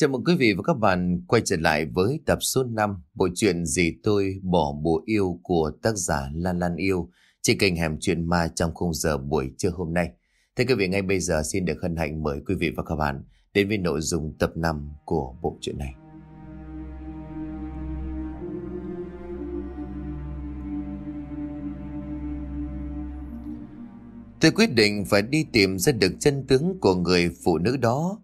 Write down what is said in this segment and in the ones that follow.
Chào mừng quý vị và các bạn quay trở lại với tập số 5 bộ truyện Gì tôi bỏ bùa yêu của tác giả Lan Lan Yêu trên kênh Hẻm Chuyện Ma trong khung giờ buổi trưa hôm nay. Thưa quý vị, ngay bây giờ xin được hân hạnh mời quý vị và các bạn đến với nội dung tập 5 của bộ truyện này. Tôi quyết định phải đi tìm ra được chân tướng của người phụ nữ đó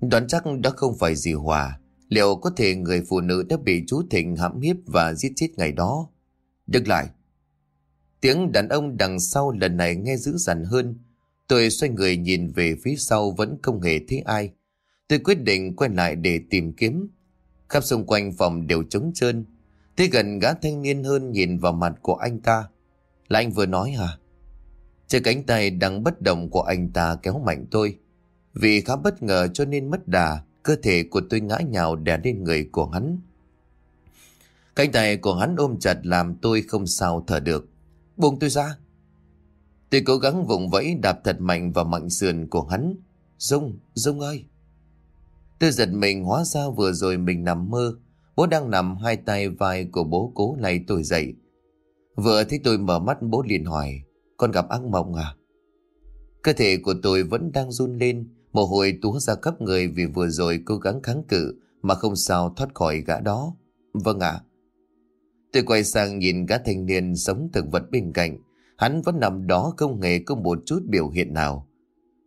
Đoán chắc đó không phải gì Hòa. Liệu có thể người phụ nữ đã bị chú Thịnh hãm hiếp và giết chết ngày đó? Được lại. Tiếng đàn ông đằng sau lần này nghe dữ dằn hơn. Tôi xoay người nhìn về phía sau vẫn không hề thấy ai. Tôi quyết định quay lại để tìm kiếm. Khắp xung quanh phòng đều trống trơn. Thế gần gã thanh niên hơn nhìn vào mặt của anh ta. Là anh vừa nói hả? Trên cánh tay đang bất động của anh ta kéo mạnh tôi. Vì khá bất ngờ cho nên mất đà, cơ thể của tôi ngã nhào đè lên người của hắn. Cánh tay của hắn ôm chặt làm tôi không sao thở được. Buông tôi ra. Tôi cố gắng vùng vẫy đạp thật mạnh vào mạnh sườn của hắn. Dung, Dung ơi! Tôi giật mình hóa ra vừa rồi mình nằm mơ. Bố đang nằm hai tay vai của bố cố này tôi dậy. Vừa thấy tôi mở mắt bố liền hỏi. Con gặp ác mộng à? Cơ thể của tôi vẫn đang run lên. Mồ hôi túa ra khắp người vì vừa rồi cố gắng kháng cự mà không sao thoát khỏi gã đó. Vâng ạ. Tôi quay sang nhìn gã thanh niên sống thực vật bên cạnh. Hắn vẫn nằm đó không hề có một chút biểu hiện nào.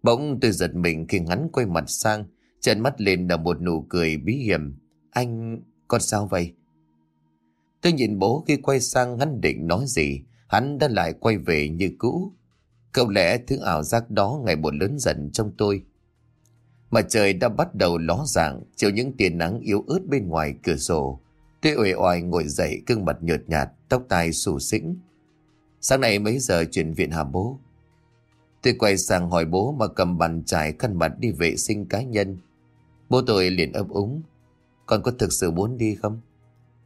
Bỗng tôi giật mình khi hắn quay mặt sang, chân mắt lên là một nụ cười bí hiểm. Anh, con sao vậy? Tôi nhìn bố khi quay sang hắn định nói gì, hắn đã lại quay về như cũ. câu lẽ thứ ảo giác đó ngày một lớn dần trong tôi mà trời đã bắt đầu ló dạng, chiếu những tia nắng yếu ớt bên ngoài cửa sổ. Tôi uể oải ngồi dậy, gương mặt nhợt nhạt, tóc tai xù xĩnh. Sáng nay mấy giờ chuyển viện hả bố? Tôi quay sang hỏi bố mà cầm bàn chải khăn mặt đi vệ sinh cá nhân. Bố tôi liền ấp úng. Con có thực sự muốn đi không?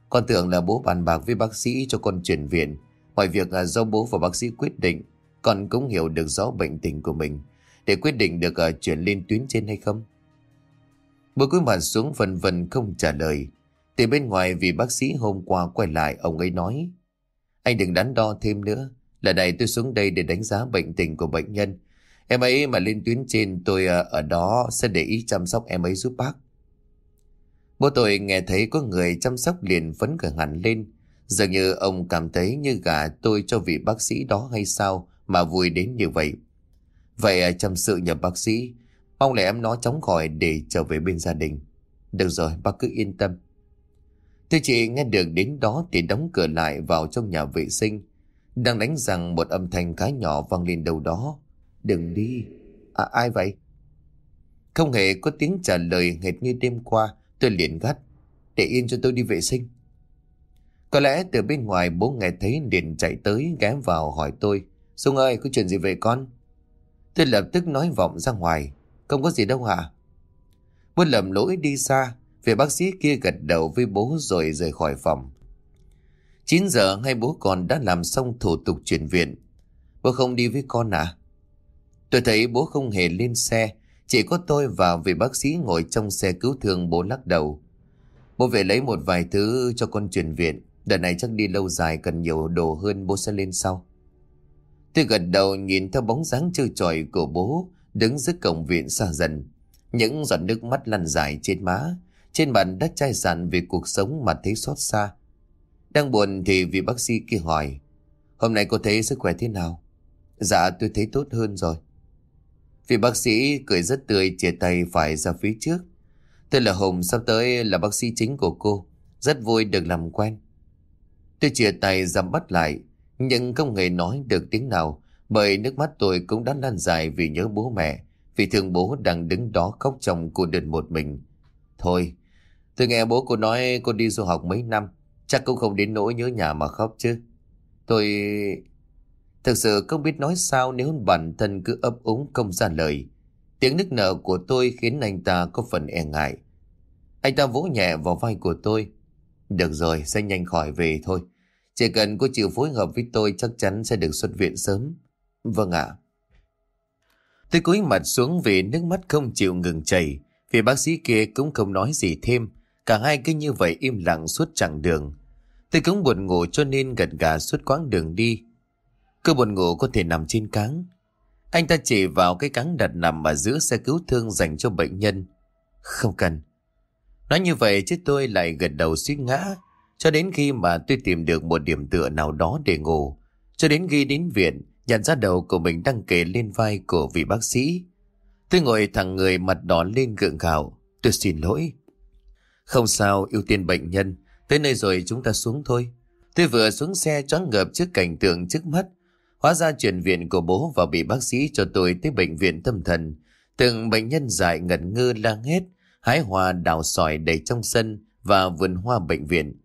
Con tưởng là bố bàn bạc với bác sĩ cho con chuyển viện. Mọi việc là do bố và bác sĩ quyết định. Con cũng hiểu được rõ bệnh tình của mình để quyết định được uh, chuyển lên tuyến trên hay không. Bố cúi mặt xuống vần vần không trả lời. Từ bên ngoài vì bác sĩ hôm qua quay lại ông ấy nói Anh đừng đắn đo thêm nữa. Lần này tôi xuống đây để đánh giá bệnh tình của bệnh nhân. Em ấy mà lên tuyến trên tôi uh, ở đó sẽ để ý chăm sóc em ấy giúp bác. Bố tôi nghe thấy có người chăm sóc liền phấn khởi hẳn lên. Dường như ông cảm thấy như gà tôi cho vị bác sĩ đó hay sao mà vui đến như vậy. Vậy à, chăm sự nhờ bác sĩ. Mong là em nó chóng khỏi để trở về bên gia đình. Được rồi, bác cứ yên tâm. Thưa chị, nghe được đến đó thì đóng cửa lại vào trong nhà vệ sinh. Đang đánh rằng một âm thanh khá nhỏ vang lên đâu đó. Đừng đi. À ai vậy? Không hề có tiếng trả lời hệt như đêm qua. Tôi liền gắt. Để yên cho tôi đi vệ sinh. Có lẽ từ bên ngoài bố nghe thấy liền chạy tới ghé vào hỏi tôi. Dung ơi, có chuyện gì về con? Tôi lập tức nói vọng ra ngoài. Không có gì đâu hả? Bố lầm lỗi đi xa. Về bác sĩ kia gật đầu với bố rồi rời khỏi phòng. 9 giờ ngay bố con đã làm xong thủ tục chuyển viện. Bố không đi với con à? Tôi thấy bố không hề lên xe. Chỉ có tôi và vị bác sĩ ngồi trong xe cứu thương, bố lắc đầu. Bố về lấy một vài thứ cho con chuyển viện. Đợt này chắc đi lâu dài, cần nhiều đồ hơn, bố sẽ lên sau. Tôi gật đầu nhìn theo bóng dáng trơ trọi của bố đứng dưới cổng viện xa dần. Những giọt nước mắt lăn dài trên má, trên bàn đất chai sàn về cuộc sống mà thấy xót xa. Đang buồn thì vị bác sĩ kia hỏi, hôm nay cô thấy sức khỏe thế nào? Dạ tôi thấy tốt hơn rồi. Vị bác sĩ cười rất tươi chia tay phải ra phía trước. Tôi là Hùng, sắp tới là bác sĩ chính của cô. Rất vui được làm quen. Tôi chia tay ra bắt lại, nhưng không hề nói được tiếng nào bởi nước mắt tôi cũng đã lan dài vì nhớ bố mẹ, vì thương bố đang đứng đó khóc trong cô đơn một mình. Thôi, tôi nghe bố cô nói cô đi du học mấy năm, chắc cũng không đến nỗi nhớ nhà mà khóc chứ. Tôi... Thực sự không biết nói sao nếu bản thân cứ ấp úng không ra lời. Tiếng nức nở của tôi khiến anh ta có phần e ngại. Anh ta vỗ nhẹ vào vai của tôi. Được rồi, sẽ nhanh khỏi về thôi. Chỉ cần cô chịu phối hợp với tôi chắc chắn sẽ được xuất viện sớm. Vâng ạ. Tôi cúi mặt xuống vì nước mắt không chịu ngừng chảy. Vì bác sĩ kia cũng không nói gì thêm, cả hai cứ như vậy im lặng suốt chặng đường. Tôi cũng buồn ngủ cho nên gật gà suốt quãng đường đi. Cứ buồn ngủ có thể nằm trên cáng. Anh ta chỉ vào cái cáng đặt nằm ở giữa xe cứu thương dành cho bệnh nhân. Không cần. Nói như vậy chứ tôi lại gật đầu suy ngã. Cho đến khi mà tôi tìm được một điểm tựa nào đó để ngủ. Cho đến khi đến viện, nhận ra đầu của mình đang kề lên vai của vị bác sĩ. Tôi ngồi thẳng người mặt đỏ lên gượng gạo. Tôi xin lỗi. Không sao, ưu tiên bệnh nhân. Tới nơi rồi chúng ta xuống thôi. Tôi vừa xuống xe choáng ngợp trước cảnh tượng trước mắt. Hóa ra chuyển viện của bố và bị bác sĩ cho tôi tới bệnh viện tâm thần. Từng bệnh nhân dại ngẩn ngơ lang hết, hái hoa đào sỏi đầy trong sân và vườn hoa bệnh viện.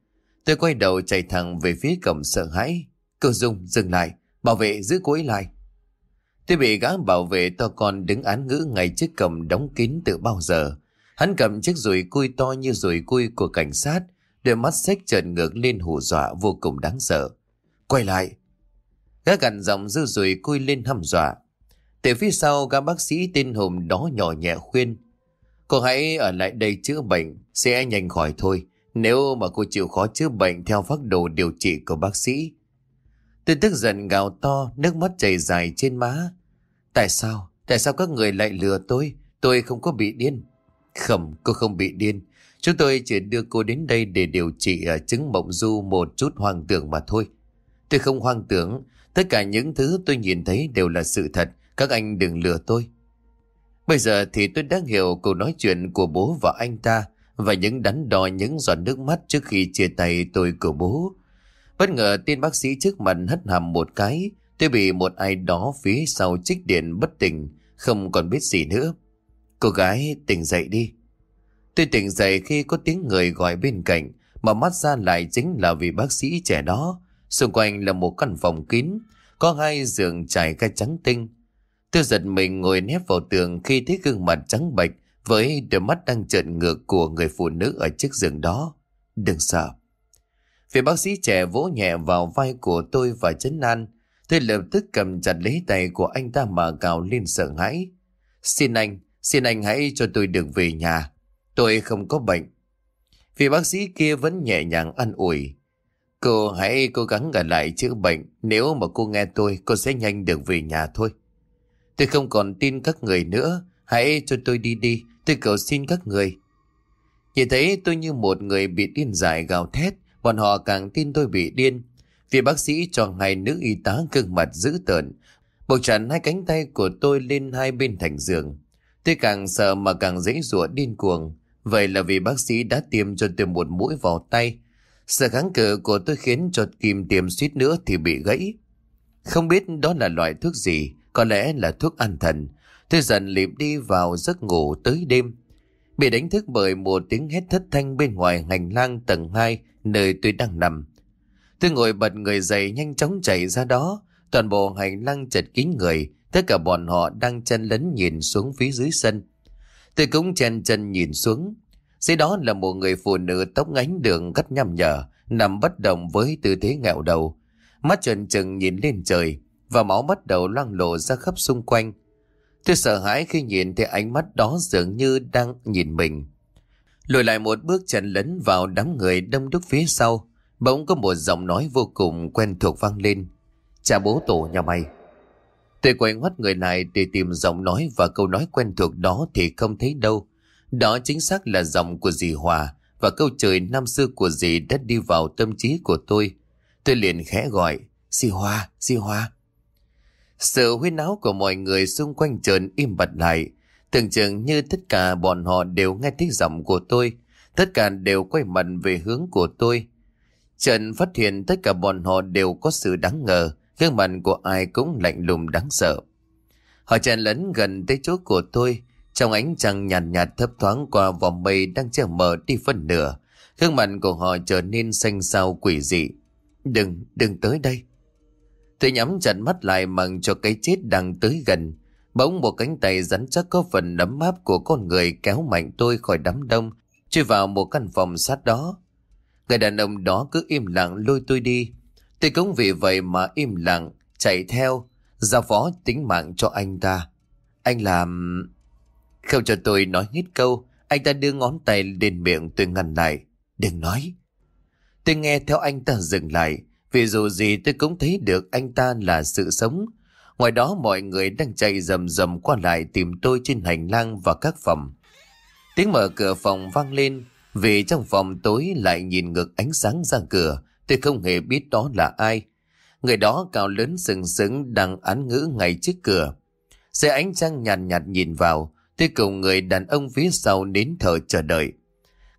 Tôi quay đầu chạy thẳng về phía cổng sợ hãi. Cơ dung dừng lại, bảo vệ giữ cô ấy lại. Tôi bị gã bảo vệ to con đứng án ngữ ngay trước cổng đóng kín từ bao giờ. Hắn cầm chiếc rùi cui to như rùi cui của cảnh sát, đôi mắt xếch trần ngược lên hù dọa vô cùng đáng sợ. Quay lại. Gã gằn giọng dư rùi cui lên hăm dọa. Từ phía sau gã bác sĩ tên Hùng đó nhỏ nhẹ khuyên. Cô hãy ở lại đây chữa bệnh, sẽ nhanh khỏi thôi. Nếu mà cô chịu khó chữa bệnh theo phác đồ điều trị của bác sĩ. Tôi tức giận gào to, nước mắt chảy dài trên má. Tại sao? Tại sao các người lại lừa tôi? Tôi không có bị điên. Không, cô không bị điên. Chúng tôi chỉ đưa cô đến đây để điều trị ở chứng mộng du một chút hoang tưởng mà thôi. Tôi không hoang tưởng, tất cả những thứ tôi nhìn thấy đều là sự thật, các anh đừng lừa tôi. Bây giờ thì tôi đã hiểu câu nói chuyện của bố và anh ta và những đắn đo những giọt nước mắt trước khi chia tay tôi của bố. Bất ngờ tên bác sĩ trước mặt hất hàm một cái, tôi bị một ai đó phía sau trích điện bất tỉnh, không còn biết gì nữa. Cô gái tỉnh dậy đi. Tôi tỉnh dậy khi có tiếng người gọi bên cạnh, mà mắt ra lại chính là vị bác sĩ trẻ đó. Xung quanh là một căn phòng kín, có hai giường trải gai trắng tinh. Tôi giật mình ngồi nép vào tường khi thấy gương mặt trắng bệch với đôi mắt đang trợn ngược của người phụ nữ ở chiếc giường đó. Đừng sợ. Vị bác sĩ trẻ vỗ nhẹ vào vai của tôi và chấn an. Tôi lập tức cầm chặt lấy tay của anh ta mà gào lên sợ hãi. Xin anh, xin anh hãy cho tôi được về nhà. Tôi không có bệnh. Vị bác sĩ kia vẫn nhẹ nhàng ăn ủi. Cô hãy cố gắng ở lại chữa bệnh. Nếu mà cô nghe tôi, cô sẽ nhanh được về nhà thôi. Tôi không còn tin các người nữa. Hãy cho tôi đi đi. Tôi cầu xin các người. Nhìn thấy tôi như một người bị điên dại gào thét. Bọn họ càng tin tôi bị điên. Vì bác sĩ cho hai nữ y tá gương mặt dữ tợn. Buộc chặt hai cánh tay của tôi lên hai bên thành giường. Tôi càng sợ mà càng dễ dụa điên cuồng. Vậy là vì bác sĩ đã tiêm cho tôi một mũi vào tay. Sự kháng cự của tôi khiến cho kim tiêm suýt nữa thì bị gãy. Không biết đó là loại thuốc gì, có lẽ là thuốc an thần. Tôi dần lịp đi vào giấc ngủ tới đêm. Bị đánh thức bởi một tiếng hét thất thanh bên ngoài hành lang tầng 2 nơi tôi đang nằm. Tôi ngồi bật người dậy nhanh chóng chạy ra đó. Toàn bộ hành lang chật kín người, tất cả bọn họ đang chân lấn nhìn xuống phía dưới sân. Tôi cũng chen chân nhìn xuống. Dưới đó là một người phụ nữ tóc ngánh đường cắt nhằm nhở, nằm bất động với tư thế ngẹo đầu. Mắt trần trừng nhìn lên trời, và máu bắt đầu loang lộ ra khắp xung quanh. Tôi sợ hãi khi nhìn thấy ánh mắt đó dường như đang nhìn mình. Lùi lại một bước chân lấn vào đám người đông đúc phía sau, bỗng có một giọng nói vô cùng quen thuộc vang lên. Cha bố tổ nhà mày. Tôi quay ngoắt người lại để tìm giọng nói và câu nói quen thuộc đó thì không thấy đâu. Đó chính xác là giọng của dì Hòa và câu trời năm xưa của dì đã đi vào tâm trí của tôi. Tôi liền khẽ gọi, dì Hòa, dì Hòa. Sự huyên áo của mọi người xung quanh trơn im bặt lại. Tưởng chừng như tất cả bọn họ đều nghe tiếng giọng của tôi. Tất cả đều quay mặt về hướng của tôi. Trần phát hiện tất cả bọn họ đều có sự đáng ngờ. Gương mặt của ai cũng lạnh lùng đáng sợ. Họ tràn lấn gần tới chỗ của tôi. Trong ánh trăng nhàn nhạt, nhạt thấp thoáng qua vòng mây đang che mờ đi phân nửa. Gương mặt của họ trở nên xanh xao quỷ dị. Đừng, đừng tới đây. Tôi nhắm chặt mắt lại mừng cho cái chết đang tới gần. Bỗng một cánh tay rắn chắc có phần nấm áp của con người kéo mạnh tôi khỏi đám đông, chui vào một căn phòng sát đó. Người đàn ông đó cứ im lặng lôi tôi đi. Tôi cũng vì vậy mà im lặng, chạy theo, giao phó tính mạng cho anh ta. Anh làm... Không cho tôi nói hết câu, Anh ta đưa ngón tay lên miệng tôi ngăn lại. Đừng nói. Tôi nghe theo anh ta dừng lại. Vì dù gì tôi cũng thấy được anh ta là sự sống. Ngoài đó mọi người đang chạy rầm rầm qua lại tìm tôi trên hành lang và các phòng. Tiếng mở cửa phòng vang lên. Vì trong phòng tối lại nhìn ngược ánh sáng ra cửa. Tôi không hề biết đó là ai. Người đó cao lớn sừng sững đang án ngữ ngay trước cửa. Dưới ánh trăng nhàn nhạt, nhạt nhìn vào, tôi cùng người đàn ông phía sau nín thở chờ đợi.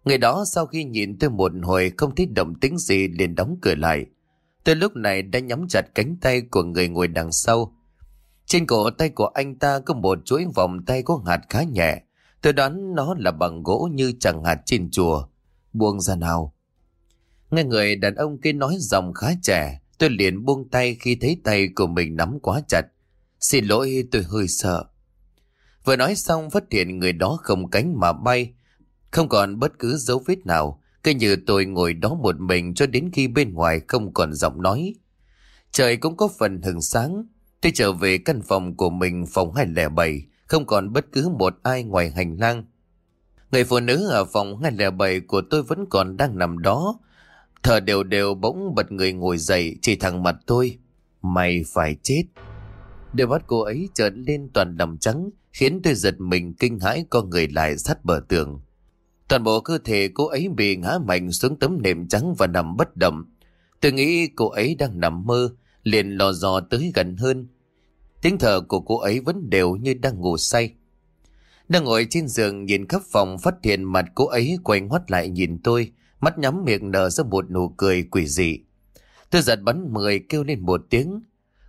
Người đó sau khi nhìn tôi một hồi không thấy động tính gì liền đóng cửa lại. Tôi lúc này đã nhắm chặt cánh tay của người ngồi đằng sau. Trên cổ tay của anh ta có một chuỗi vòng tay có hạt khá nhẹ. Tôi đoán nó là bằng gỗ như chẳng hạt trên chùa. Buông ra nào. Nghe người đàn ông kia nói giọng khá trẻ. Tôi liền buông tay khi thấy tay của mình nắm quá chặt. Xin lỗi, tôi hơi sợ. Vừa nói xong phát hiện người đó không cánh mà bay. Không còn bất cứ dấu vết nào. Cứ như tôi ngồi đó một mình cho đến khi bên ngoài không còn giọng nói. Trời cũng có phần hừng sáng. Tôi trở về căn phòng của mình phòng 207. Không còn bất cứ một ai ngoài hành lang. Người phụ nữ ở phòng 207 của tôi vẫn còn đang nằm đó. Thở đều đều bỗng bật người ngồi dậy, chỉ thẳng mặt tôi. Mày phải chết. Đôi mắt cô ấy trợn lên toàn đầm trắng, khiến tôi giật mình kinh hãi con người lại sát bờ tường. Toàn bộ cơ thể cô ấy bị ngã mạnh xuống tấm nệm trắng và nằm bất động. Tôi nghĩ cô ấy đang nằm mơ, liền lò dò tới gần hơn. Tiếng thở của cô ấy vẫn đều như đang ngủ say. Đang ngồi trên giường nhìn khắp phòng phát hiện mặt cô ấy quay ngoắt lại nhìn tôi, mắt nhắm miệng nở ra một nụ cười quỷ dị. Tôi giật bắn mười kêu lên một tiếng.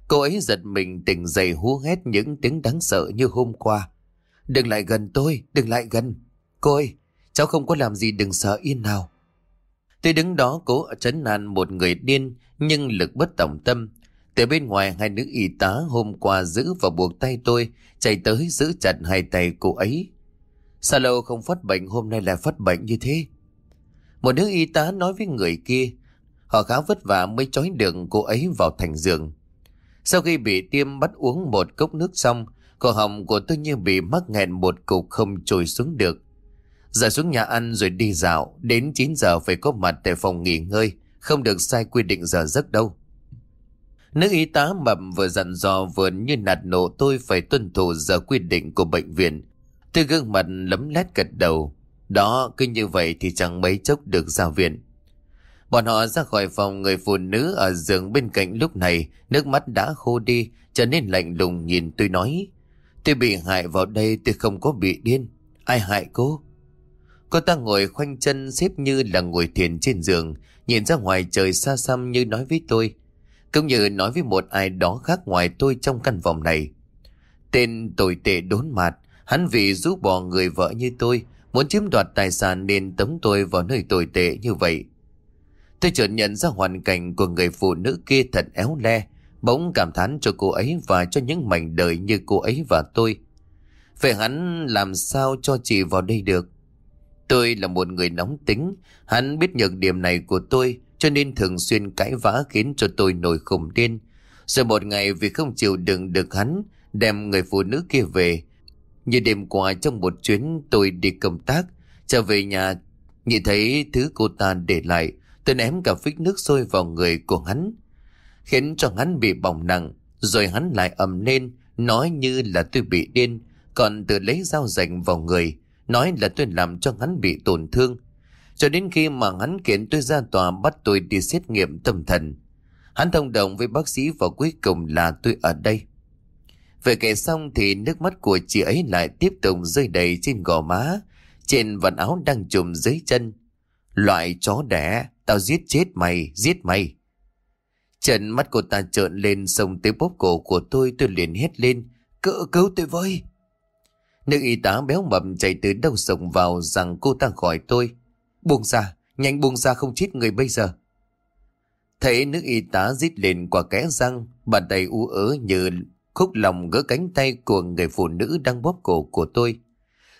Cô ấy giật mình tỉnh dậy hú hét những tiếng đáng sợ như hôm qua. Đừng lại gần tôi, đừng lại gần. Cô ơi, cháu không có làm gì đừng sợ yên nào. Tôi đứng đó cố chấn an một người điên, nhưng lực bất tổng tâm. Từ bên ngoài, hai nữ y tá hôm qua giữ và buộc tay tôi, chạy tới giữ chặt hai tay cô ấy. Sao lâu không phát bệnh, hôm nay lại phát bệnh như thế? Một nữ y tá nói với người kia, Họ khá vất vả mới trói được cô ấy vào thành giường Sau khi bị tiêm bắt uống một cốc nước xong, Cổ họng của tôi như bị mắc nghẹn một cục không trồi xuống được Giờ xuống nhà ăn rồi đi dạo Đến 9 giờ phải có mặt tại phòng nghỉ ngơi Không được sai quy định giờ giấc đâu Nữ y tá mập vừa dặn dò vừa như nạt nộ tôi phải tuân thủ giờ quy định của bệnh viện. Tôi gương mặt lấm lét gật đầu. Đó, cứ như vậy thì chẳng mấy chốc được ra viện. Bọn họ ra khỏi phòng người phụ nữ ở giường bên cạnh lúc này, nước mắt đã khô đi, trở nên lạnh lùng nhìn tôi nói. Tôi bị hại vào đây tôi không có bị điên. Ai hại cô? Cô ta ngồi khoanh chân xếp như là ngồi thiền trên giường, nhìn ra ngoài trời xa xăm như nói với tôi. Cũng như nói với một ai đó khác ngoài tôi trong căn phòng này. Tên tồi tệ đốn mặt, hắn vì giúp bỏ người vợ như tôi, Muốn chiếm đoạt tài sản nên tống tôi vào nơi tồi tệ như vậy. Tôi chợt nhận ra hoàn cảnh của người phụ nữ kia thật éo le, bỗng cảm thán cho cô ấy và cho những mảnh đời như cô ấy và tôi. Vậy hắn làm sao cho chị vào đây được? Tôi là một người nóng tính, hắn biết nhược điểm này của tôi cho nên thường xuyên cãi vã khiến cho tôi nổi khủng điên. Rồi một ngày vì không chịu đựng được hắn, đem người phụ nữ kia về, như đêm qua trong một chuyến tôi đi công tác, trở về nhà, nhìn thấy thứ cô ta để lại, tôi ném cả phích nước sôi vào người của hắn, khiến cho hắn bị bỏng nặng, rồi hắn lại ầm lên, nói như là tôi bị điên, còn tự lấy dao rạch vào người, nói là tôi làm cho hắn bị tổn thương. Cho đến khi mà hắn kiện tôi ra tòa bắt tôi đi xét nghiệm tâm thần. Hắn thông đồng với bác sĩ và cuối cùng là tôi ở đây. về kể xong thì nước mắt của chị ấy lại tiếp tục rơi đầy trên gò má, trên vạt áo đang trùm dưới chân. Loại chó đẻ, tao giết chết mày, giết mày. Trần mắt của ta trợn lên xông tới bóp cổ của tôi tôi liền hét lên. Cỡ cứu tôi với. Nữ y tá béo mập chạy từ đâu sổng vào rằng cô ta khỏi tôi. Buông ra, nhanh buông ra không chết người bây giờ. Thấy nữ y tá rít lên qua kẽ răng, bàn tay u ớ như Khúc lòng gỡ cánh tay của người phụ nữ đang bóp cổ của tôi.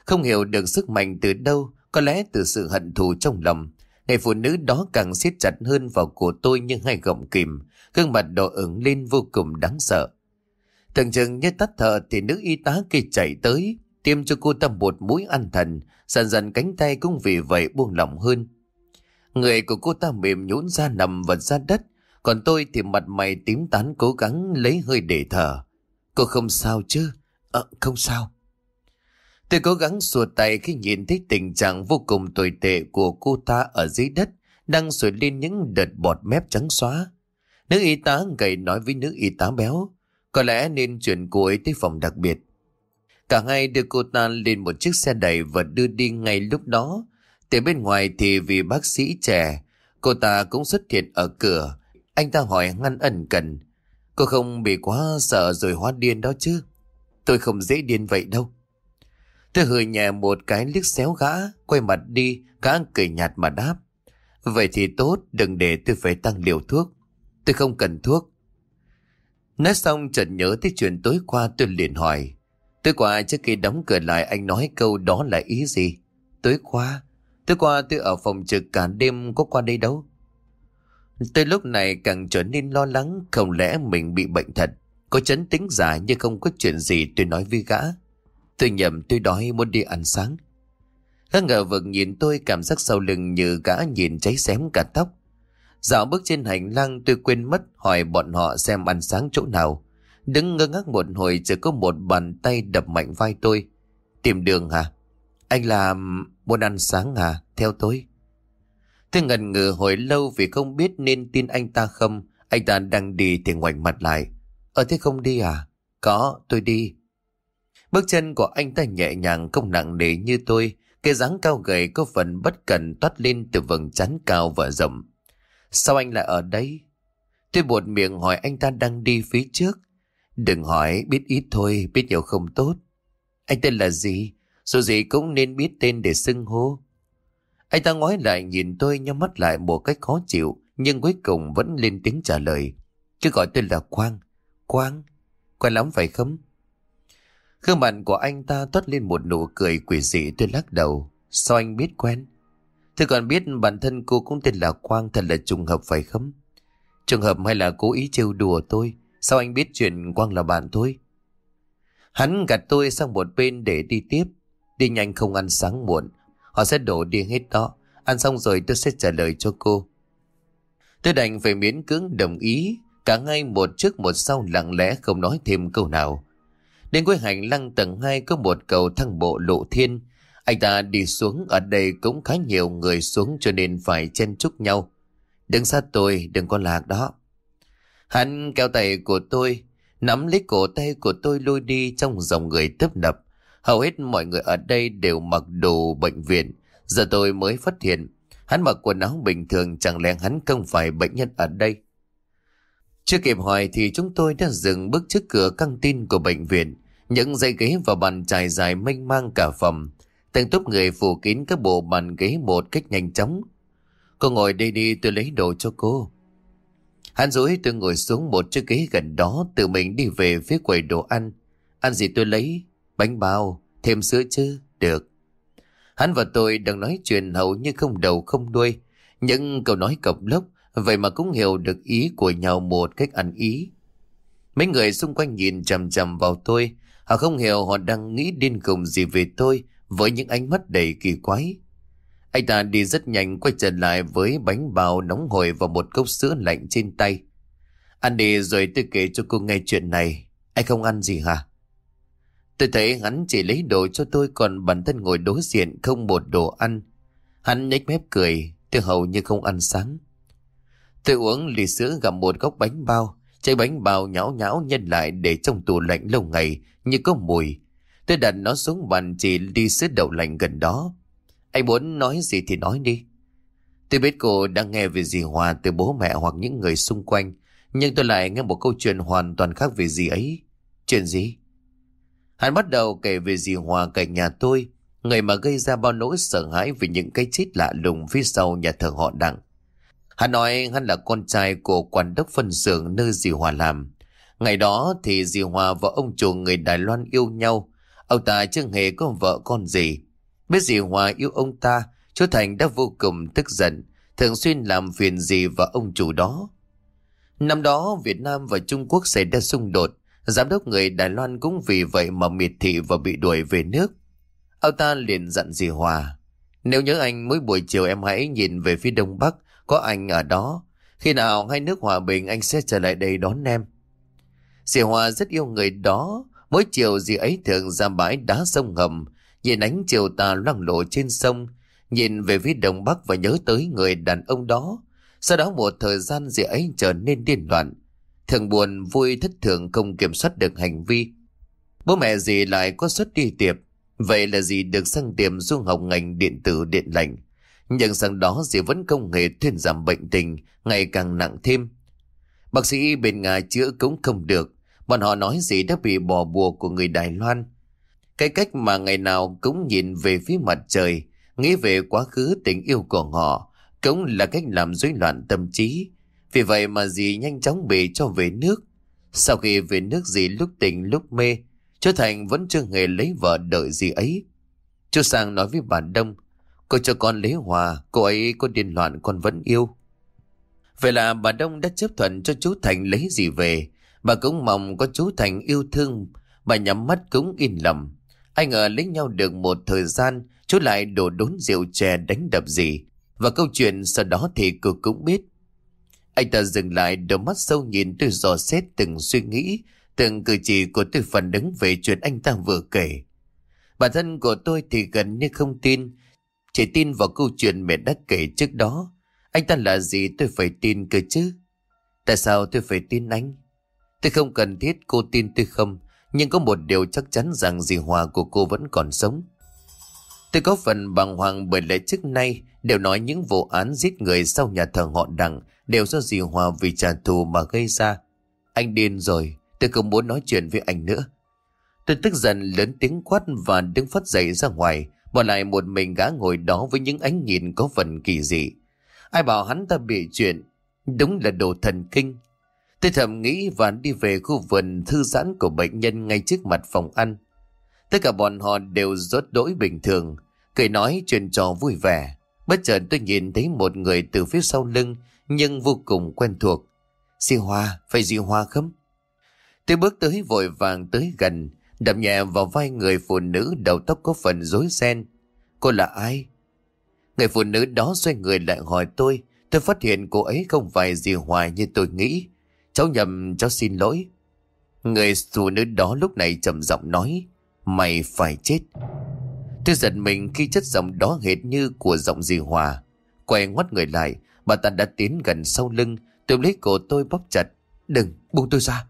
Không hiểu được sức mạnh từ đâu, có lẽ từ sự hận thù trong lòng. Người phụ nữ đó càng siết chặt hơn vào cổ tôi như hai gọng kìm, gương mặt đỏ ửng lên vô cùng đáng sợ. Tưởng chừng như tắt thở thì nữ y tá kia chạy tới, tiêm cho cô ta một mũi ăn thần, dần dần cánh tay cũng vì vậy buông lỏng hơn. Người của cô ta mềm nhũn ra nằm vật ra đất, còn tôi thì mặt mày tím tán cố gắng lấy hơi để thở. Cô không sao chứ? Ờ, không sao. Tôi cố gắng xua tay khi nhìn thấy tình trạng vô cùng tồi tệ của cô ta ở dưới đất, đang sủi lên những đợt bọt mép trắng xóa. Nữ y tá gầy nói với nữ y tá béo, có lẽ nên chuyển cô ấy tới phòng đặc biệt. Cả hai đưa cô ta lên một chiếc xe đẩy và đưa đi ngay lúc đó. Từ bên ngoài thì vì bác sĩ trẻ, cô ta cũng xuất hiện ở cửa. Anh ta hỏi ngăn ẩn cần. Cô không bị quá sợ rồi hóa điên đó chứ? Tôi không dễ điên vậy đâu. Tôi hười nhẹ một cái liếc xéo gã, quay mặt đi, gã cười nhạt mà đáp. Vậy thì tốt, đừng để tôi phải tăng liều thuốc. Tôi không cần thuốc. Nói xong chợt nhớ tới chuyện tối qua tôi liền hỏi. Tối qua trước khi đóng cửa lại, anh nói câu đó là ý gì? Tối qua? Tối qua tôi ở phòng trực cả đêm, có qua đây đâu? Tôi lúc này càng trở nên lo lắng, không lẽ mình bị bệnh thật. Có chấn tính giả nhưng không có chuyện gì, tôi nói với gã. Tôi nhầm, tôi đói, muốn đi ăn sáng. Gã ngờ vực nhìn tôi, cảm giác sau lưng như gã nhìn cháy xém cả tóc. Dạo bước trên hành lang, tôi quên mất, hỏi bọn họ xem ăn sáng chỗ nào. Đứng ngơ ngác một hồi chỉ có một bàn tay đập mạnh vai tôi. Tìm đường hả? Anh làm muốn ăn sáng hả? Theo tôi. Tôi ngần ngừ hồi lâu vì không biết nên tin anh ta không. Anh ta đang đi thì ngoảnh mặt lại. Ở ờ, thế không đi à? Có, tôi đi. Bước chân của anh ta nhẹ nhàng không nặng nề như tôi. Cái dáng cao gầy có phần bất cần toát lên từ vầng trán cao và rộng. Sao anh lại ở đây? Tôi buột miệng hỏi anh ta đang đi phía trước. Đừng hỏi, biết ít thôi, biết nhiều không tốt. Anh tên là gì? Dù gì cũng nên biết tên để xưng hô. Anh ta ngoái lại nhìn tôi nhắm mắt lại một cách khó chịu, nhưng cuối cùng vẫn lên tiếng trả lời. Chứ gọi tôi là Quang. Quang? Quen lắm phải không? Khương mặt của anh ta toát lên một nụ cười quỷ dị tôi lắc đầu. Sao anh biết quen? Tôi còn biết bản thân cô cũng tên là Quang thật là trùng hợp phải không? Trùng hợp hay là cố ý trêu đùa tôi? Sao anh biết chuyện Quang là bạn tôi? Hắn gạt tôi sang một bên để đi tiếp. Đi nhanh không ăn sáng muộn. Họ sẽ đổ đi hết đó. Ăn xong rồi tôi sẽ trả lời cho cô. Tôi đành phải miễn cưỡng đồng ý. Cả ngay một trước một sau lặng lẽ không nói thêm câu nào. Đến cuối hành lang tầng 2 có một cầu thang bộ lộ thiên. Anh ta đi xuống ở đây cũng khá nhiều người xuống cho nên phải chen chúc nhau. Đừng sát tôi, đừng có lạc đó. Hắn kéo tay của tôi, nắm lấy cổ tay của tôi lôi đi trong dòng người tấp nập. Hầu hết mọi người ở đây đều mặc đồ bệnh viện. Giờ tôi mới phát hiện, hắn mặc quần áo bình thường chẳng lẽ hắn không phải bệnh nhân ở đây. Chưa kịp hỏi thì chúng tôi đã dừng bước trước cửa căng tin của bệnh viện. Những dây ghế và bàn trải dài mênh mang cả phòng. Từng túp người phủ kín các bộ bàn ghế một cách nhanh chóng. Cô ngồi đây đi tôi lấy đồ cho cô. Hắn dối tôi ngồi xuống một chiếc ghế gần đó tự mình đi về phía quầy đồ ăn. Ăn gì tôi lấy? Bánh bao, thêm sữa chứ? Được. Hắn và tôi đang nói chuyện hầu như không đầu không đuôi. Những câu nói cọc lốc, vậy mà cũng hiểu được ý của nhau một cách ăn ý. Mấy người xung quanh nhìn chầm chầm vào tôi. Họ không hiểu họ đang nghĩ điên khùng gì về tôi với những ánh mắt đầy kỳ quái. Anh ta đi rất nhanh quay trở lại với bánh bao nóng hổi và một cốc sữa lạnh trên tay. Ăn đi rồi tôi kể cho cô nghe chuyện này. Anh không ăn gì hả? Tôi thấy hắn chỉ lấy đồ cho tôi còn bản thân ngồi đối diện không một đồ ăn. Hắn nhếch mép cười, tôi hầu như không ăn sáng. Tôi uống ly sữa gặp một góc bánh bao, trái bánh bao nhão nhão nhân lại để trong tủ lạnh lâu ngày như có mùi. Tôi đặt nó xuống bàn chỉ ly sữa đậu lạnh gần đó. Anh muốn nói gì thì nói đi. Tôi biết cô đang nghe về dì Hòa từ bố mẹ hoặc những người xung quanh, nhưng tôi lại nghe một câu chuyện hoàn toàn khác về dì ấy. Chuyện gì? Hắn bắt đầu kể về dì Hòa cạnh nhà tôi, người mà gây ra bao nỗi sợ hãi vì những cái chết lạ lùng phía sau nhà thờ họ đặng. Hắn nói hắn là con trai của quản đốc phân xưởng nơi dì Hòa làm. Ngày đó thì dì Hòa và ông chủ người Đài Loan yêu nhau. Ông ta chưa hề có vợ con gì. Biết dì Hòa yêu ông ta, chú Thành đã vô cùng tức giận, thường xuyên làm phiền dì và ông chủ đó. Năm đó Việt Nam và Trung Quốc xảy ra xung đột, giám đốc người Đài Loan cũng vì vậy mà miệt thị và bị đuổi về nước. Ông ta liền dặn dì Hòa. Nếu nhớ anh mỗi buổi chiều em hãy nhìn về phía đông bắc, có anh ở đó. Khi nào hai nước hòa bình anh sẽ trở lại đây đón em. Dì Hòa rất yêu người đó. Mỗi chiều dì ấy thường ra bãi đá sông ngầm, nhìn ánh chiều tà loang lộ trên sông, nhìn về phía đông bắc và nhớ tới người đàn ông đó. Sau đó một thời gian dì ấy trở nên điên loạn. Thường buồn vui thất thường không kiểm soát được hành vi. Bố mẹ dì lại có suất đi tiệp. Vậy là dì được sang tiệm du học ngành điện tử điện lạnh. Nhưng sang đó dì vẫn không hề thuyên giảm bệnh tình ngày càng nặng thêm. Bác sĩ bên Nga chữa cũng không được. Bọn họ nói dì đã bị bỏ bùa của người Đài Loan. Cái cách mà ngày nào cũng nhìn về phía mặt trời, nghĩ về quá khứ tình yêu của họ, cũng là cách làm rối loạn tâm trí. Vì vậy mà dì nhanh chóng bị cho về nước. Sau khi về nước dì lúc tỉnh lúc mê, Chú Thành vẫn chưa hề lấy vợ đợi dì ấy. Chú Sang nói với bà Đông, cô cho con lấy hòa, cô ấy có điên loạn con vẫn yêu. Vậy là bà Đông đã chấp thuận cho chú Thành lấy dì về. Bà cũng mong có chú Thành yêu thương, bà nhắm mắt cũng yên lầm. Anh ở lấy nhau được một thời gian, chú lại đổ đốn rượu chè đánh đập gì. Và câu chuyện sau đó thì cô cũng biết. Anh ta dừng lại đôi mắt sâu nhìn tôi dò xét từng suy nghĩ, từng cử chỉ của tôi phản ứng về chuyện anh ta vừa kể. Bản thân của tôi thì gần như không tin, chỉ tin vào câu chuyện mẹ đã kể trước đó. Anh ta là gì tôi phải tin cơ chứ? Tại sao tôi phải tin anh? Tôi không cần thiết cô tin tôi không, nhưng có một điều chắc chắn rằng dì Hòa của cô vẫn còn sống. Tôi có phần bàng hoàng bởi lẽ trước nay đều nói những vụ án giết người sau nhà thờ họ đằng đều do dì Hòa vì trả thù mà gây ra. Anh điên rồi, tôi không muốn nói chuyện với anh nữa. Tôi tức giận lớn tiếng quát và đứng phát dậy ra ngoài, bỏ lại một mình gã ngồi đó với những ánh nhìn có phần kỳ dị. Ai bảo hắn ta bị chuyện, đúng là đồ thần kinh. Tôi thầm nghĩ và đi về khu vườn thư giãn của bệnh nhân ngay trước mặt phòng ăn. Tất cả bọn họ đều rốt đỗi bình thường, cười nói chuyện trò vui vẻ. Bất chợt tôi nhìn thấy một người từ phía sau lưng nhưng vô cùng quen thuộc. Di Hoa, phải Di Hoa không? Tôi bước tới vội vàng tới gần, đập nhẹ vào vai người phụ nữ đầu tóc có phần rối ren. Cô là ai? Người phụ nữ đó xoay người lại hỏi tôi. Tôi phát hiện cô ấy không phải Di Hoa như tôi nghĩ. Cháu nhầm, cháu xin lỗi. Người phụ nữ đó lúc này trầm giọng nói, mày phải chết. Tôi giật mình khi chất giọng đó hệt như của giọng dì Hòa. Quay ngoắt người lại, bà ta đã tiến gần sau lưng, tôi lấy cổ tôi bóp chặt. Đừng, buông tôi ra.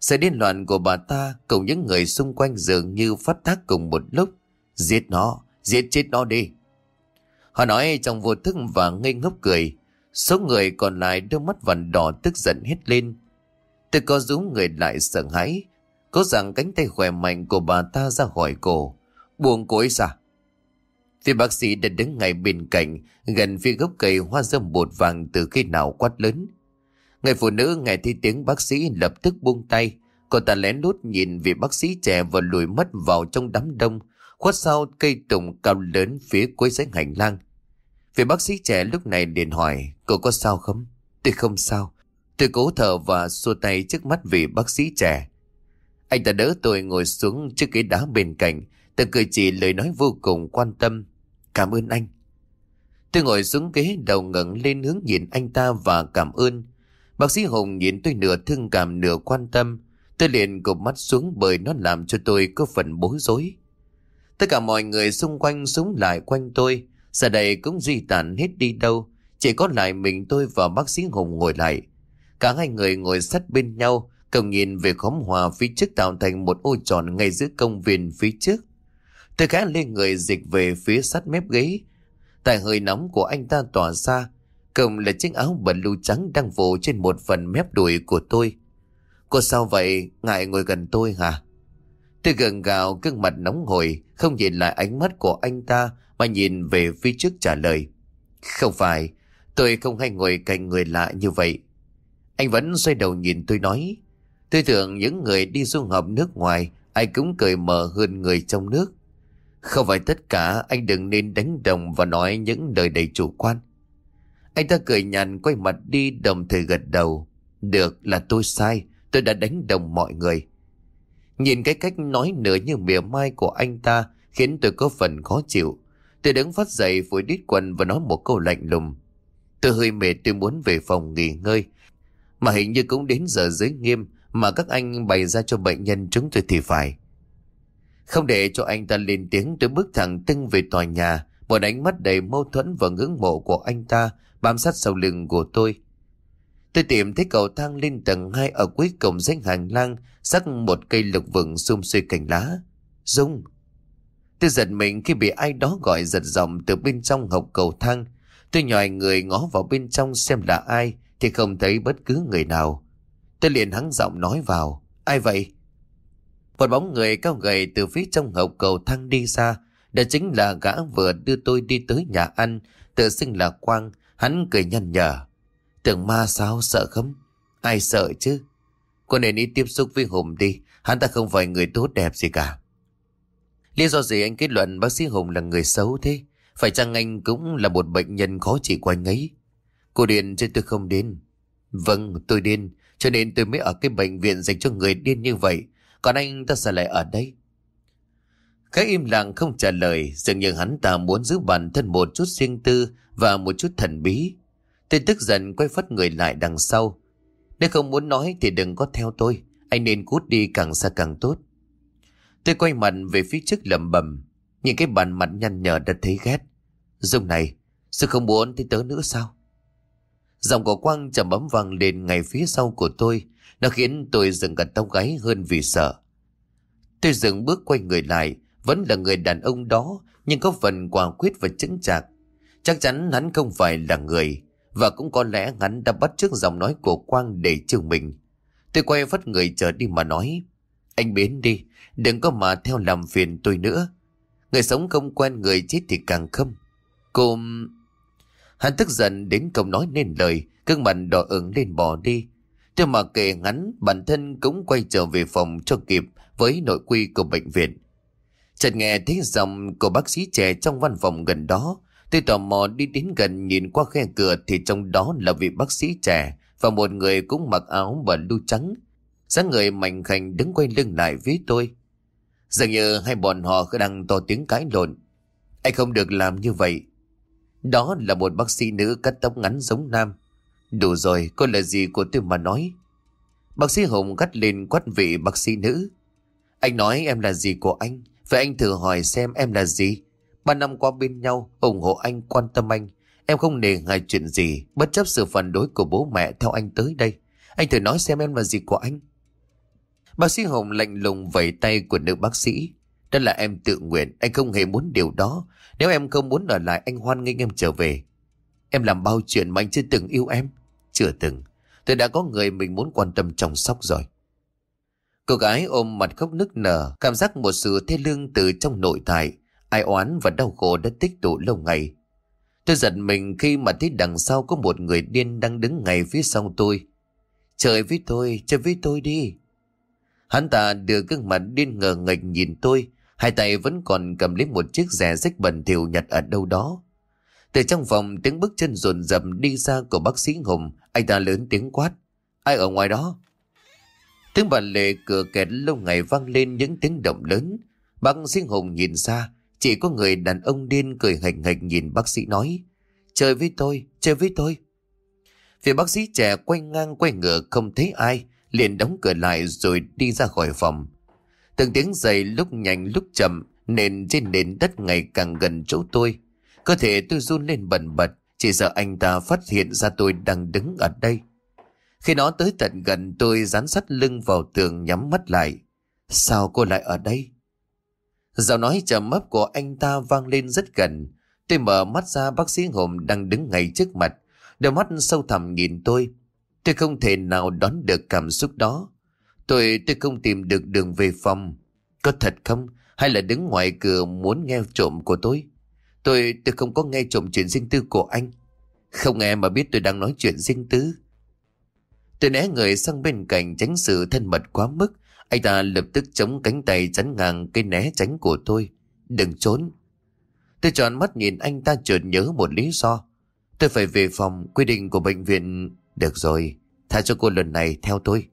Sự điên loạn của bà ta cùng những người xung quanh dường như phát tác cùng một lúc. Giết nó, giết chết nó đi. Họ nói trong vô thức và ngây ngốc cười. Số người còn lại đôi mắt vằn đỏ tức giận hết lên. Tôi có rúm người lại sợ hãi. Có rằng cánh tay khỏe mạnh của bà ta ra khỏi cổ. Buông cô ấy ra. thì bác sĩ đã đứng ngay bên cạnh, gần phía gốc cây hoa dâm bột vàng từ khi nào quát lớn. Người phụ nữ nghe thấy tiếng bác sĩ lập tức buông tay. Cô ta lén lút nhìn vị bác sĩ trẻ và lùi mất vào trong đám đông, khuất sau cây tùng cao lớn phía cuối dãy hành lang. Vị bác sĩ trẻ lúc này liền hỏi, Cậu có sao không? Tôi không sao. Tôi cố thở và xua tay trước mắt vị bác sĩ trẻ. Anh ta đỡ tôi ngồi xuống trước cái đá bên cạnh, tôi cười chỉ lời nói vô cùng quan tâm. Cảm ơn anh. Tôi ngồi xuống ghế đầu ngẩng lên hướng nhìn anh ta và cảm ơn. Bác sĩ Hùng nhìn tôi nửa thương cảm nửa quan tâm. Tôi liền gục mắt xuống bởi nó làm cho tôi có phần bối rối. Tất cả mọi người xung quanh súng lại quanh tôi. Giờ đây cũng di tản hết đi đâu. Chỉ có lại mình tôi và bác sĩ Hùng ngồi lại. Cả hai người ngồi sát bên nhau, cầm nhìn về khóm hòa phía trước tạo thành một ô tròn ngay giữa công viên phía trước. Tôi khẽ lên người dịch về phía sát mép ghế. Tại hơi nóng của anh ta tỏa ra, Cầm là chiếc áo bẩn lưu trắng đang vỗ trên một phần mép đùi của tôi. Cô sao vậy? Ngại ngồi gần tôi hả? Tôi gần gào gương mặt nóng hổi, không nhìn lại ánh mắt của anh ta mà nhìn về phía trước trả lời. Không phải, tôi không hay ngồi cạnh người lạ như vậy. Anh vẫn xoay đầu nhìn tôi nói. Tôi tưởng những người đi du học nước ngoài ai cũng cười mở hơn người trong nước. Không phải tất cả anh đừng nên đánh đồng và nói những lời đầy chủ quan. Anh ta cười nhàn quay mặt đi đồng thời gật đầu. Được là tôi sai, tôi đã đánh đồng mọi người. Nhìn cái cách nói nửa như mỉa mai của anh ta khiến tôi có phần khó chịu. Tôi đứng phát dậy với đít quần và nói một câu lạnh lùng. Tôi hơi mệt tôi muốn về phòng nghỉ ngơi. Mà hình như cũng đến giờ giới nghiêm mà các anh bày ra cho bệnh nhân chúng tôi thì phải. Không để cho anh ta lên tiếng tôi bước thẳng tưng về tòa nhà, một ánh mắt đầy mâu thuẫn và ngưỡng mộ của anh ta bám sát sau lưng của tôi. Tôi tìm thấy cầu thang lên tầng 2 ở cuối cổng danh hành lang, sắc một cây lục vừng xum xuê cành lá. Dung! Tôi giật mình khi bị ai đó gọi giật giọng từ bên trong hộc cầu thang. Tôi nhòi người ngó vào bên trong xem là ai thì không thấy bất cứ người nào. Tôi liền hắng giọng nói vào. Ai vậy? Một bóng người cao gầy từ phía trong hộp cầu thang đi ra. Đó chính là gã vừa đưa tôi đi tới nhà ăn, tự xưng là Quang. Hắn cười nhăn nhở. Tưởng ma sao sợ không? Ai sợ chứ? Cô nên đi tiếp xúc với Hùng đi. Hắn ta không phải người tốt đẹp gì cả. Lý do gì anh kết luận bác sĩ Hùng là người xấu thế? Phải chăng anh cũng là một bệnh nhân khó trị của anh ấy? Cô điên chứ tôi không điên. Vâng, tôi điên. Cho nên tôi mới ở cái bệnh viện dành cho người điên như vậy. Còn anh ta sẽ lại ở đây. Cái im lặng không trả lời, dường như hắn ta muốn giữ bản thân một chút riêng tư và một chút thần bí. Tôi tức giận quay phất người lại đằng sau. Nếu không muốn nói thì đừng có theo tôi, anh nên cút đi càng xa càng tốt. Tôi quay mặt về phía trước lẩm bẩm, những cái bàn mặt nhăn nhở đã thấy ghét. Dung này, Sư không muốn thấy tớ nữa sao? Giọng của Quang chầm bấm vàng lên ngay phía sau của tôi. Nó khiến tôi dừng cả tóc gáy hơn vì sợ. Tôi dừng bước quay người lại. Vẫn là người đàn ông đó. Nhưng có phần quả quyết và chững chạc. Chắc chắn hắn không phải là người. Và cũng có lẽ hắn đã bắt trước giọng nói của Quang để trừ mình. Tôi quay phát người trở đi mà nói. Anh biến đi. Đừng có mà theo làm phiền tôi nữa. Người sống không quen người chết thì càng không. Cô... Hắn tức giận đến không nói nên lời, cưng mặt đỏ ửng lên bỏ đi. Tôi mà kệ ngắn, bản thân cũng quay trở về phòng cho kịp với nội quy của bệnh viện. Chợt nghe thấy giọng của bác sĩ trẻ trong văn phòng gần đó. Tôi tò mò đi đến gần nhìn qua khe cửa thì trong đó là vị bác sĩ trẻ và một người cũng mặc áo và lưu trắng. dáng người mạnh khảnh đứng quay lưng lại với tôi. Dường như hai bọn họ cứ đang to tiếng cãi lộn. Anh không được làm như vậy. Đó là một bác sĩ nữ cắt tóc ngắn giống nam. Đủ rồi, cô là gì của tôi mà nói. Bác sĩ Hùng gắt lên quát vị bác sĩ nữ. Anh nói em là gì của anh? Vậy anh thử hỏi xem em là gì? Ba năm qua bên nhau, ủng hộ anh, quan tâm anh. Em không nề ngại chuyện gì, bất chấp sự phản đối của bố mẹ theo anh tới đây. Anh thử nói xem em là gì của anh. Bác sĩ hồng lạnh lùng vẩy tay của nữ bác sĩ. Đó là em tự nguyện, anh không hề muốn điều đó. Nếu em không muốn ở lại anh hoan nghênh em trở về. Em làm bao chuyện mà anh chưa từng yêu em. Chưa từng. Tôi đã có người mình muốn quan tâm chăm sóc rồi. Cô gái ôm mặt khóc nức nở, cảm giác một sự thê lương từ trong nội tại, ai oán và đau khổ đã tích tụ lâu ngày. Tôi giật mình khi mà thấy đằng sau có một người điên đang đứng ngay phía sau tôi. Trời với tôi, chơi với tôi đi. Hắn ta đưa gương mặt điên ngờ nghịch nhìn tôi, Hai tay vẫn còn cầm lấy một chiếc rẻ rách bẩn thỉu nhặt ở đâu đó. Từ trong phòng tiếng bước chân rồn rập đi ra của bác sĩ Hùng, anh ta lớn tiếng quát. Ai ở ngoài đó? Tiếng bàn lệ cửa kẹt lâu ngày vang lên những tiếng động lớn. Bác sĩ Hùng nhìn xa, chỉ có người đàn ông điên cười hạch hạch nhìn bác sĩ nói. Chơi với tôi, chơi với tôi. Phía bác sĩ trẻ quay ngang quay ngựa không thấy ai, liền đóng cửa lại rồi đi ra khỏi phòng. Từng tiếng giày lúc nhanh lúc chậm nên trên nền đất ngày càng gần chỗ tôi. Cơ thể tôi run lên bần bật, chỉ sợ anh ta phát hiện ra tôi đang đứng ở đây. Khi nó tới tận gần tôi dán sắt lưng vào tường nhắm mắt lại. Sao cô lại ở đây? Giọng nói trầm ấp của anh ta vang lên rất gần. Tôi mở mắt ra bác sĩ Hùng đang đứng ngay trước mặt. Đôi mắt sâu thẳm nhìn tôi. Tôi không thể nào đón được cảm xúc đó. Tôi tôi không tìm được đường về phòng. Có thật không? Hay là đứng ngoài cửa muốn nghe trộm của tôi? Tôi tôi không có nghe trộm chuyện riêng tư của anh. Không nghe mà biết tôi đang nói chuyện riêng tư. Tôi né người sang bên cạnh tránh sự thân mật quá mức. Anh ta lập tức chống cánh tay chắn ngang cây né tránh của tôi. Đừng trốn. Tôi tròn mắt nhìn anh ta chợt nhớ một lý do. Tôi phải về phòng, quy định của bệnh viện. Được rồi, tha cho cô lần này theo tôi.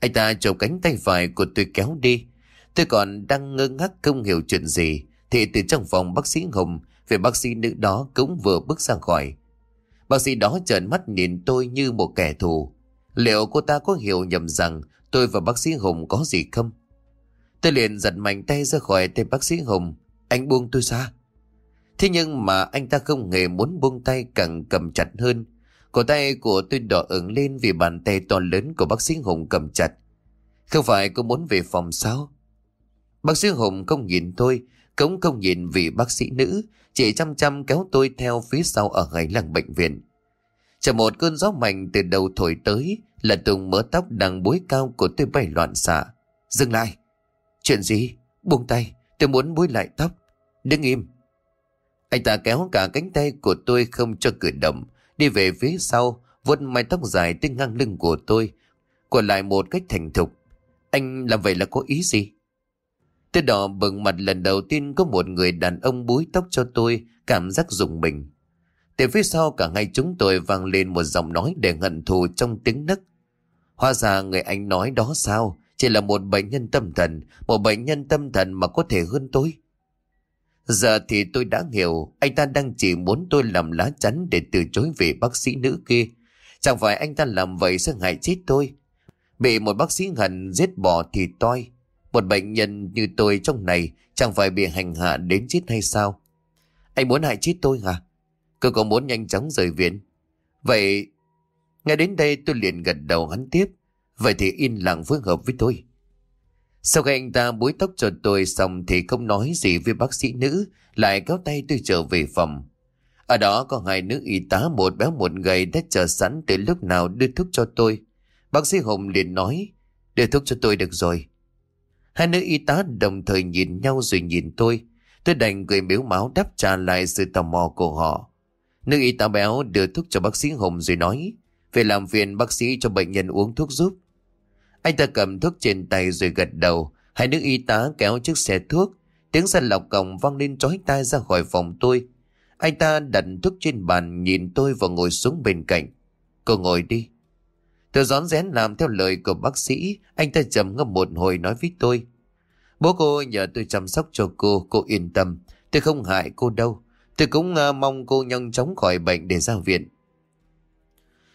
Anh ta chụp cánh tay phải của tôi kéo đi. Tôi còn đang ngơ ngác không hiểu chuyện gì. Thì từ trong phòng bác sĩ Hùng Về bác sĩ nữ đó cũng vừa bước ra khỏi. Bác sĩ đó trợn mắt nhìn tôi như một kẻ thù. Liệu cô ta có hiểu nhầm rằng Tôi và bác sĩ Hùng có gì không? Tôi liền giật mạnh tay ra khỏi tay bác sĩ Hùng. Anh buông tôi ra. Thế nhưng mà anh ta không hề muốn buông tay càng cầm chặt hơn. Cổ tay của tôi đỏ ửng lên vì bàn tay to lớn của bác sĩ Hùng cầm chặt. Không phải cô muốn về phòng sao? Bác sĩ Hùng không nhìn tôi, Cũng không nhìn vì bác sĩ nữ. Chỉ chăm chăm kéo tôi theo phía sau ở ngay làng bệnh viện. Chờ một cơn gió mạnh từ đầu thổi tới, Là tùng mớ tóc đang bối cao của tôi bay loạn xạ. Dừng lại. Chuyện gì? Buông tay, Tôi muốn bối lại tóc. Đứng im. Anh ta kéo cả cánh tay của tôi không cho cử động. Đi về phía sau vuốt mái tóc dài tới ngang lưng của tôi Còn lại một cách thành thục Anh làm vậy là có ý gì? Tôi đỏ bừng mặt lần đầu tiên có một người đàn ông búi tóc cho tôi cảm giác rùng mình. Từ phía sau cả hai chúng tôi vang lên một giọng nói để hận thù trong tiếng nấc. Hóa ra người anh nói đó sao? Chỉ là một bệnh nhân tâm thần, một bệnh nhân tâm thần mà có thể hơn tôi. Giờ thì tôi đã hiểu, anh ta đang chỉ muốn tôi làm lá chắn để từ chối về bác sĩ nữ kia. Chẳng phải anh ta làm vậy sẽ hại chết tôi. Bị một bác sĩ hận giết bỏ thì toi. Một bệnh nhân như tôi trong này chẳng phải bị hành hạ đến chết hay sao? Anh muốn hại chết tôi hả? Cứ có muốn nhanh chóng rời viện? Vậy... Ngay đến đây tôi liền gật đầu hắn tiếp. Vậy thì in lặng phối hợp với tôi. Sau khi anh ta búi tóc cho tôi xong thì không nói gì với bác sĩ nữ, lại kéo tay tôi trở về phòng. Ở đó có hai nữ y tá một béo một gầy đã chờ sẵn từ lúc nào đưa thuốc cho tôi. Bác sĩ Hùng liền nói, đưa thuốc cho tôi được rồi. Hai nữ y tá đồng thời nhìn nhau rồi nhìn tôi. Tôi đành cười miếu máu đáp trả lại sự tò mò của họ. Nữ y tá béo đưa thuốc cho bác sĩ Hùng rồi nói, về làm phiền bác sĩ cho bệnh nhân uống thuốc giúp. Anh ta cầm thuốc trên tay rồi gật đầu. Hai nữ y tá kéo chiếc xe thuốc. Tiếng xe lọc cổng vang lên trói tai ra khỏi phòng tôi. Anh ta đặt thuốc trên bàn nhìn tôi và ngồi xuống bên cạnh. Cô ngồi đi. Tôi rón rén làm theo lời của bác sĩ. Anh ta trầm ngâm một hồi nói với tôi. Bố cô nhờ tôi chăm sóc cho cô, cô yên tâm. Tôi không hại cô đâu. Tôi cũng à, mong cô nhanh chóng khỏi bệnh để ra viện.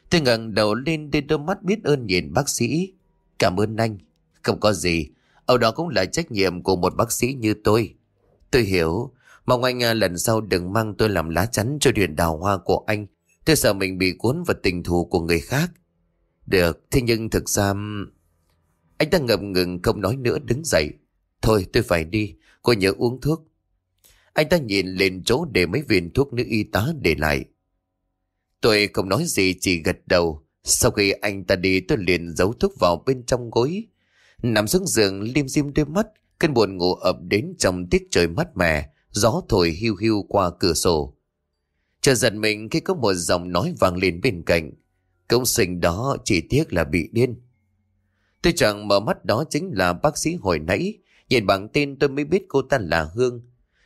Tôi ngẩng đầu lên đưa đôi mắt biết ơn nhìn bác sĩ. Cảm ơn anh. Không có gì. Ở đó cũng là trách nhiệm của một bác sĩ như tôi. Tôi hiểu. Mong anh à, lần sau đừng mang tôi làm lá chắn cho thuyền đào hoa của anh. Tôi sợ mình bị cuốn vào tình thù của người khác. Được, thế nhưng thực ra... Anh ta ngập ngừng không nói nữa đứng dậy. Thôi tôi phải đi, cô nhớ uống thuốc. Anh ta nhìn lên chỗ để mấy viên thuốc nữ y tá để lại. Tôi không nói gì chỉ gật đầu. Sau khi anh ta đi tôi liền giấu thuốc vào bên trong gối. Nằm xuống giường liêm diêm đôi mắt, cơn buồn ngủ ập đến trong tiết trời mát mẻ, gió thổi hiu hiu qua cửa sổ. Chờ giật mình khi có một giọng nói vang lên bên cạnh. Công sinh đó chỉ tiếc là bị điên. Tôi chẳng mở mắt đó chính là bác sĩ hồi nãy. Nhìn bảng tên tôi mới biết cô ta là Hương.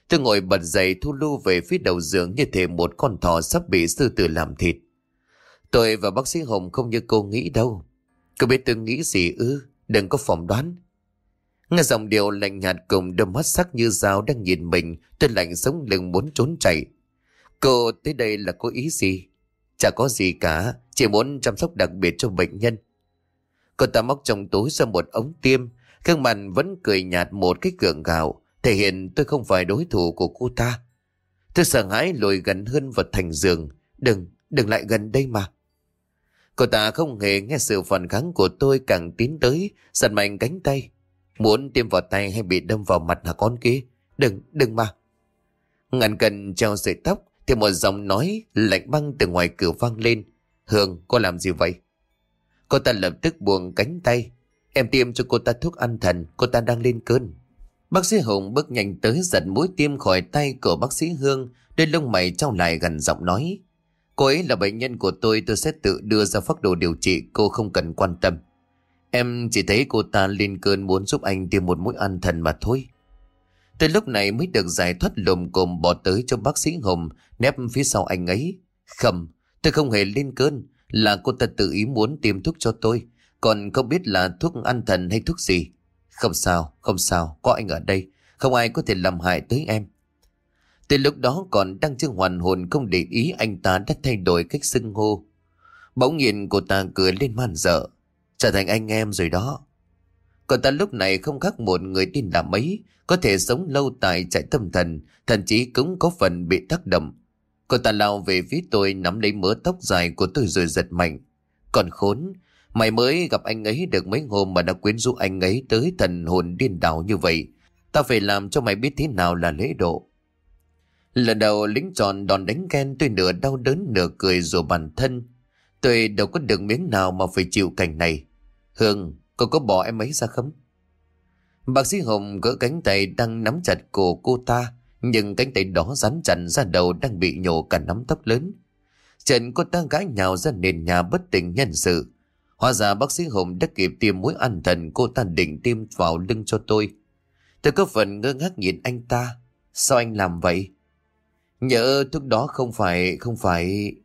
Tôi ngồi bật dậy thu lưu về phía đầu giường như thể một con thỏ sắp bị sư tử làm thịt. Tôi và bác sĩ Hồng không như cô nghĩ đâu. Cô biết tôi nghĩ gì ư, đừng có phỏng đoán. Nghe dòng điệu lạnh nhạt cùng đôi mắt sắc như dao đang nhìn mình, tôi lạnh sống lưng muốn trốn chạy. Cô tới đây là có ý gì? Chả có gì cả, chỉ muốn chăm sóc đặc biệt cho bệnh nhân. Cô ta móc trong túi ra một ống tiêm, gương mặt vẫn cười nhạt một cái gượng gạo, thể hiện tôi không phải đối thủ của cô ta. Tôi sợ hãi lùi gần hơn vào thành giường. Đừng, đừng lại gần đây mà. Cô ta không hề nghe sự phản kháng của tôi càng tiến tới, giật mạnh cánh tay. Muốn tiêm vào tay hay bị đâm vào mặt hả con kia? Đừng, đừng mà. Ngàn cần treo sợi tóc, thì một giọng nói lạnh băng từ ngoài cửa vang lên. Hương, cô làm gì vậy? Cô ta lập tức buông cánh tay. Em tiêm cho cô ta thuốc an thần, cô ta đang lên cơn. Bác sĩ Hùng bước nhanh tới giật mũi tiêm khỏi tay của bác sĩ Hương, đôi lông mày trao lại gần giọng nói. Cô ấy là bệnh nhân của tôi tôi sẽ tự đưa ra phác đồ điều trị cô không cần quan tâm. Em chỉ thấy cô ta lên cơn muốn giúp anh tiêm một mũi an thần mà thôi. Tới lúc này mới được giải thoát lồm cồm bỏ tới cho bác sĩ Hồng, nép phía sau anh ấy. Khầm, tôi không hề lên cơn, là cô ta tự ý muốn tiêm thuốc cho tôi, còn không biết là thuốc an thần hay thuốc gì. Không sao, không sao, có anh ở đây. Không ai có thể làm hại tới em. Từ lúc đó còn đang chưa hoàn hồn không để ý anh ta đã thay đổi cách xưng hô. Bỗng nhiên cô ta cười lên man dở. Trở thành anh em rồi đó. Cô ta lúc này không khác một người tin là mấy, có thể sống lâu tại trại tâm thần, thậm chí cũng có phần bị tác động. Cô ta lao về phía tôi nắm lấy mớ tóc dài của tôi rồi giật mạnh. Còn khốn, mày mới gặp anh ấy được mấy hôm mà đã quyến rũ anh ấy tới thần hồn điên đảo như vậy. Tao phải làm cho mày biết thế nào là lễ độ. Lần đầu lính tròn đòn đánh ghen tôi nửa đau đớn nửa cười rồi bản thân. Tôi đâu có được miếng nào mà phải chịu cảnh này. Hương, cô có bỏ em ấy ra không? Bác sĩ Hồng gỡ cánh tay đang nắm chặt cổ cô ta, nhưng cánh tay đó rắn chặt ra đầu đang bị nhổ cả nắm tóc lớn. Trần cô ta gãi nhào ra nền nhà bất tỉnh nhân sự. Hóa ra bác sĩ Hồng đã kịp tiêm mũi ăn thần cô ta định tiêm vào lưng cho tôi. Tôi có phần ngơ ngác nhìn anh ta. Sao anh làm vậy? Nhớ thuốc đó không phải, không phải...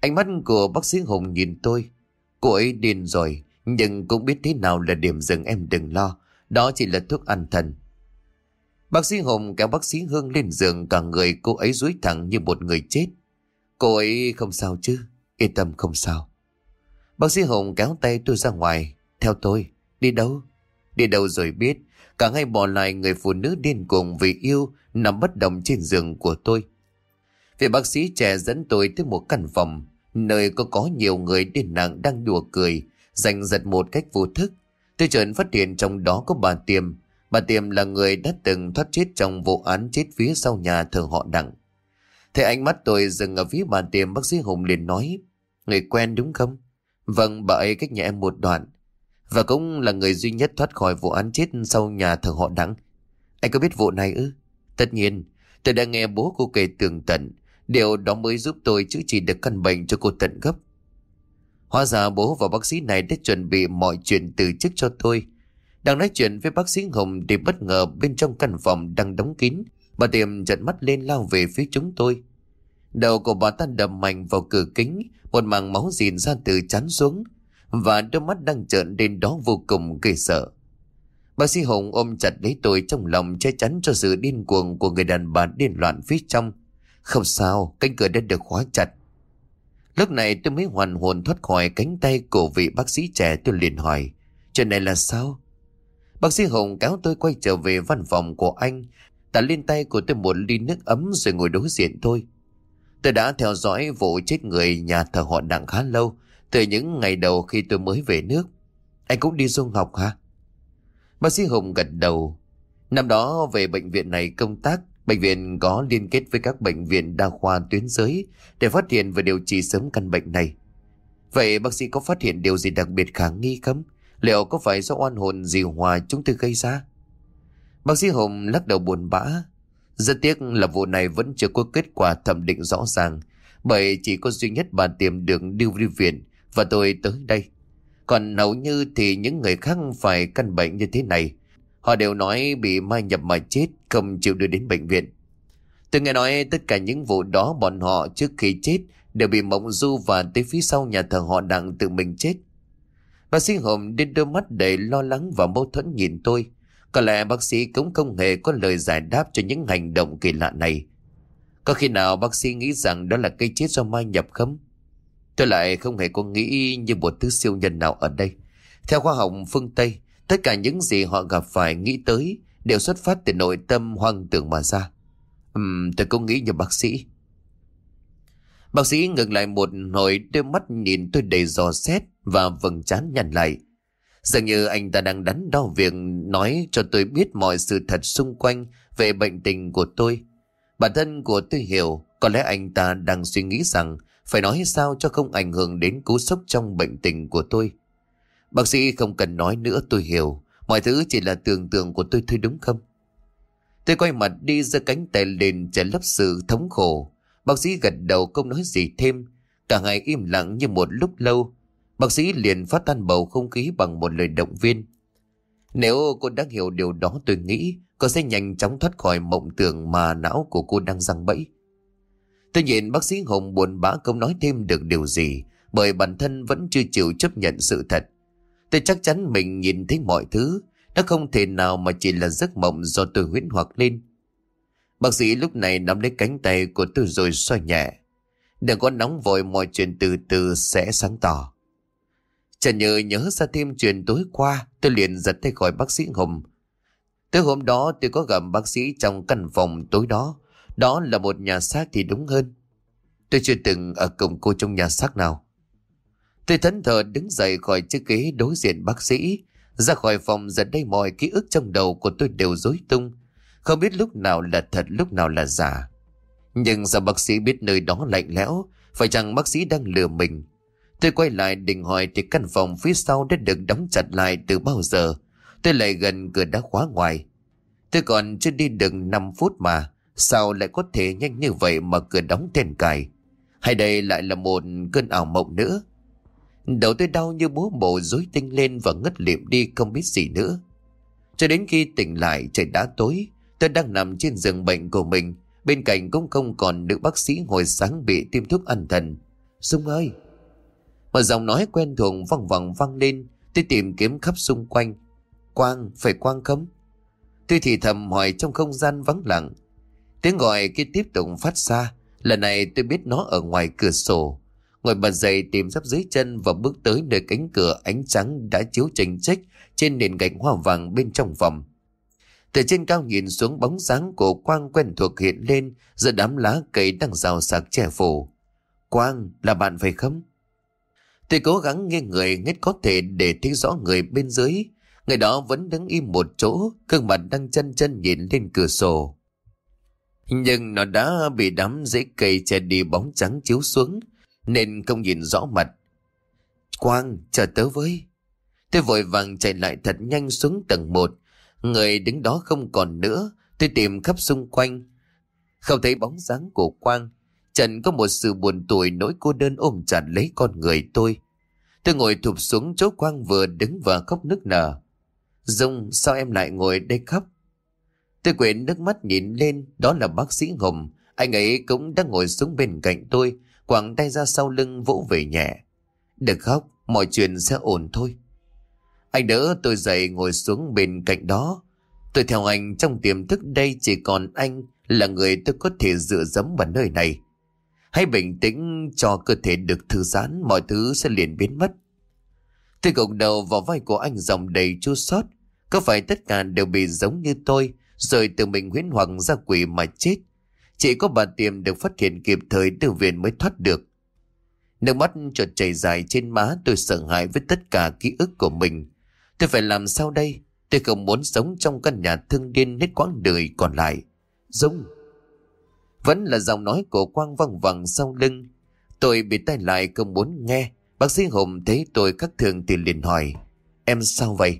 Ánh mắt của bác sĩ Hùng nhìn tôi. Cô ấy điên rồi, nhưng cũng biết thế nào là điểm dừng em đừng lo. Đó chỉ là thuốc ăn thần. Bác sĩ Hùng kéo bác sĩ Hương lên giường cả người cô ấy dúi thẳng như một người chết. Cô ấy không sao chứ, yên tâm không sao. Bác sĩ Hùng kéo tay tôi ra ngoài, theo tôi, đi đâu? Đi đâu rồi biết, cả hai bỏ lại người phụ nữ điên cuồng vì yêu nằm bất động trên giường của tôi. Vị bác sĩ trẻ dẫn tôi tới một căn phòng, nơi có có nhiều người điên nặng đang đùa cười, giành giật một cách vô thức. Tôi chợt phát hiện trong đó có bà Tiềm. Bà Tiềm là người đã từng thoát chết trong vụ án chết phía sau nhà thờ họ đặng. Thế ánh mắt tôi dừng ở phía bà Tiềm bác sĩ Hùng liền nói, người quen đúng không? Vâng, bà ấy cách nhà em một đoạn. Và cũng là người duy nhất thoát khỏi vụ án chết sau nhà thờ họ đặng. Anh có biết vụ này ư? Tất nhiên, tôi đã nghe bố cô kể tường tận. Điều đó mới giúp tôi chữa trị được căn bệnh cho cô tận gấp. Hóa ra bố và bác sĩ này đã chuẩn bị mọi chuyện từ chức cho tôi. Đang nói chuyện với bác sĩ Hồng thì bất ngờ bên trong căn phòng đang đóng kín. Bà Tiệm trợn mắt lên lao về phía chúng tôi. Đầu của bà ta đầm mạnh vào cửa kính, một màng máu dìn ra từ chán xuống. Và đôi mắt đang trợn lên đó vô cùng ghê sợ. Bác sĩ Hồng ôm chặt lấy tôi trong lòng che chắn cho sự điên cuồng của người đàn bà điên loạn phía trong. Không sao, cánh cửa đã được khóa chặt. Lúc này tôi mới hoàn hồn thoát khỏi cánh tay của vị bác sĩ trẻ tôi liền hỏi. Chuyện này là sao? Bác sĩ Hùng kéo tôi quay trở về văn phòng của anh, đặt lên tay của tôi một ly nước ấm rồi ngồi đối diện tôi. Tôi đã theo dõi vụ chết người nhà thờ họ đặng khá lâu, từ những ngày đầu khi tôi mới về nước. Anh cũng đi du học hả? Bác sĩ Hùng gật đầu. Năm đó về bệnh viện này công tác, Bệnh viện có liên kết với các bệnh viện đa khoa tuyến giới để phát hiện và điều trị sớm căn bệnh này. Vậy bác sĩ có phát hiện điều gì đặc biệt khả nghi không? Liệu có phải do oan hồn gì hòa chúng tôi gây ra? Bác sĩ Hùng lắc đầu buồn bã. Rất tiếc là vụ này vẫn chưa có kết quả thẩm định rõ ràng, bởi chỉ có duy nhất bà tìm được đưa đi viện và tôi tới đây. Còn hầu như thì những người khác phải căn bệnh như thế này Họ đều nói bị mai nhập mà chết, không chịu đưa đến bệnh viện. Tôi nghe nói tất cả những vụ đó bọn họ trước khi chết đều bị mộng du và tới phía sau nhà thờ họ đặng tự mình chết. Bác sĩ Hồng đến đôi mắt đầy lo lắng và mâu thuẫn nhìn tôi. Có lẽ bác sĩ cũng không hề có lời giải đáp cho những hành động kỳ lạ này. Có khi nào bác sĩ nghĩ rằng đó là cây chết do mai nhập không? Tôi lại không hề có nghĩ như một thứ siêu nhân nào ở đây. Theo khoa học phương Tây, Tất cả những gì họ gặp phải nghĩ tới đều xuất phát từ nội tâm hoang tưởng mà ra. Ừm, tôi cũng nghĩ như bác sĩ. Bác sĩ ngừng lại một hồi đôi mắt nhìn tôi đầy dò xét và vầng trán nhăn lại. Dường như anh ta đang đắn đo việc nói cho tôi biết mọi sự thật xung quanh về bệnh tình của tôi. Bản thân của tôi hiểu, có lẽ anh ta đang suy nghĩ rằng phải nói sao cho không ảnh hưởng đến cú sốc trong bệnh tình của tôi. Bác sĩ không cần nói nữa, tôi hiểu. Mọi thứ chỉ là tưởng tượng của tôi thôi, đúng không? Tôi quay mặt đi ra cánh tay lên Trả lấp sự thống khổ. Bác sĩ gật đầu không nói gì thêm. Cả hai im lặng như một lúc lâu. Bác sĩ liền phát tan bầu không khí bằng một lời động viên. Nếu cô đã hiểu điều đó, tôi nghĩ cô sẽ nhanh chóng thoát khỏi mộng tưởng mà não của cô đang răng bẫy. Tôi nhìn bác sĩ Hồng buồn bã không nói thêm được điều gì, bởi bản thân vẫn chưa chịu chấp nhận sự thật. Tôi chắc chắn mình nhìn thấy mọi thứ, Nó không thể nào mà chỉ là giấc mộng do tôi huyễn hoặc lên. Bác sĩ lúc này nắm lấy cánh tay của tôi rồi xoay nhẹ. Đừng có nóng vội mọi chuyện từ từ sẽ sáng tỏ. Trần nhớ nhớ ra thêm chuyện tối qua, tôi liền giật tay khỏi bác sĩ Hùng. Tới hôm đó tôi có gặp bác sĩ trong căn phòng tối đó. Đó là một nhà xác thì đúng hơn. Tôi chưa từng ở cùng cô trong nhà xác nào. Tôi thẫn thờ đứng dậy khỏi chiếc ghế đối diện bác sĩ. Ra khỏi phòng, giờ đây mọi ký ức trong đầu của tôi đều rối tung. Không biết lúc nào là thật, lúc nào là giả. Nhưng sao bác sĩ biết nơi đó lạnh lẽo, Phải chăng bác sĩ đang lừa mình Tôi quay lại định hỏi thì căn phòng phía sau đã được đóng chặt lại từ bao giờ Tôi lại gần cửa đá khóa ngoài Tôi còn chưa đi được 5 phút mà, Sao lại có thể nhanh như vậy mà cửa đóng then cài Hay đây lại là một cơn ảo mộng nữa Đầu tôi đau như bố bộ rối tinh lên và ngất liệm đi không biết gì nữa. Cho đến khi tỉnh lại trời đã tối. Tôi đang nằm trên giường bệnh của mình. Bên cạnh cũng không còn nữ bác sĩ hồi sáng bị tiêm thuốc ăn thần. Dung ơi! Một giọng nói quen thuộc văng vòng văng lên. Tôi tìm kiếm khắp xung quanh. Quang, phải Quang không? Tôi thì thầm hỏi trong không gian vắng lặng. Tiếng gọi kia tiếp tục phát ra. Lần này tôi biết nó ở ngoài cửa sổ. Ngồi bật dậy tìm dắp dưới chân Và bước tới nơi cánh cửa ánh trắng Đã chiếu chênh chích Trên nền gạch hoa vàng bên trong phòng từ trên cao nhìn xuống bóng dáng của Quang quen thuộc hiện lên giữa đám lá cây đang rào sạc che phủ. Quang là bạn phải không? Tôi cố gắng nghe người nghe có thể để thấy rõ người bên dưới. Người đó vẫn đứng im một chỗ, gương mặt đang chân chân nhìn lên cửa sổ. Nhưng nó đã bị đám rễ cây che đi bóng trắng chiếu xuống, nên không nhìn rõ mặt. Quang, chờ tớ với. Tôi vội vàng chạy lại thật nhanh xuống tầng 1, Người đứng đó không còn nữa. Tôi tìm khắp xung quanh. Không thấy bóng dáng của Quang. Trần có một sự buồn tủi nỗi cô đơn ôm chặt lấy con người tôi. Tôi ngồi thụp xuống chỗ Quang vừa đứng và khóc nức nở. Dung sao em lại ngồi đây khóc? Tôi quyện nước mắt nhìn lên Đó là bác sĩ Hùng. Anh ấy cũng đang ngồi xuống bên cạnh tôi. Quẳng tay ra sau lưng vỗ về nhẹ Đừng khóc Mọi chuyện sẽ ổn thôi anh đỡ tôi dậy ngồi xuống bên cạnh đó. Tôi theo anh trong tiềm thức đây chỉ còn anh là người tôi có thể dựa dẫm vào nơi này. Hãy bình tĩnh cho cơ thể được thư giãn, mọi thứ sẽ liền biến mất. Tôi gục đầu vào vai của anh dòng đầy chua xót Có phải tất cả đều bị giống như tôi, rồi từ mình huyễn hoặc ra quỷ mà chết? Chỉ có bà Tiềm được phát hiện kịp thời từ viện mới thoát được. Nước mắt chợt chảy dài trên má, tôi sợ hãi với tất cả ký ức của mình. Tôi phải làm sao đây? Tôi không muốn sống trong căn nhà thương điên hết quãng đời còn lại. Dung. Vẫn là giọng nói của Quang văng vẳng sau lưng. Tôi bị tay lại không muốn nghe. Bác sĩ Hùng thấy tôi khắc thường thì liền hỏi. Em sao vậy?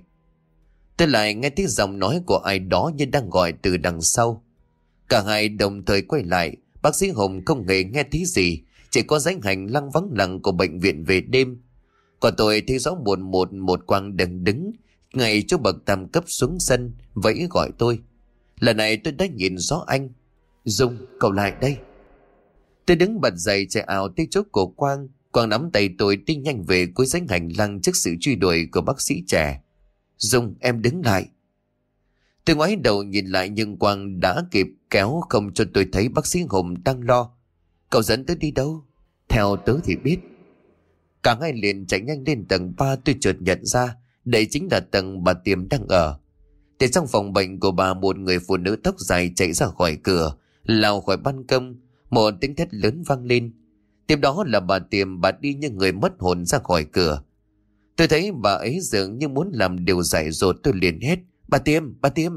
Tôi lại nghe tiếng giọng nói của ai đó như đang gọi từ đằng sau. Cả hai đồng thời quay lại. Bác sĩ Hùng không hề nghe thấy gì. Chỉ có danh hành lăng vắng lặng của bệnh viện về đêm. Còn tôi thấy rõ buồn một một quang đằng đứng ngay chỗ bậc tam cấp xuống sân vẫy gọi tôi. Lần này tôi đã nhìn rõ anh. Dung, cậu lại đây. Tôi đứng bật dậy chạy ảo tới chỗ của Quang. Quang nắm tay tôi đi nhanh về cuối danh hành lăng trước sự truy đuổi của bác sĩ trẻ. Dung, em đứng lại. Tôi ngoái đầu nhìn lại nhưng Quang đã kịp kéo không cho tôi thấy bác sĩ Hùng đang lo. Cậu dẫn tới đi đâu? Theo tớ thì biết. Cả ngay liền chạy nhanh lên tầng 3 tôi chợt nhận ra đây chính là tầng bà Tiềm đang ở. Từ trong phòng bệnh của bà một người phụ nữ tóc dài chạy ra khỏi cửa, lao khỏi ban công, một tiếng thét lớn vang lên. Tiếp đó là bà Tiềm bà đi như người mất hồn ra khỏi cửa. Tôi thấy bà ấy dường như muốn làm điều dại dột tôi liền hết Bà tiêm bà tiêm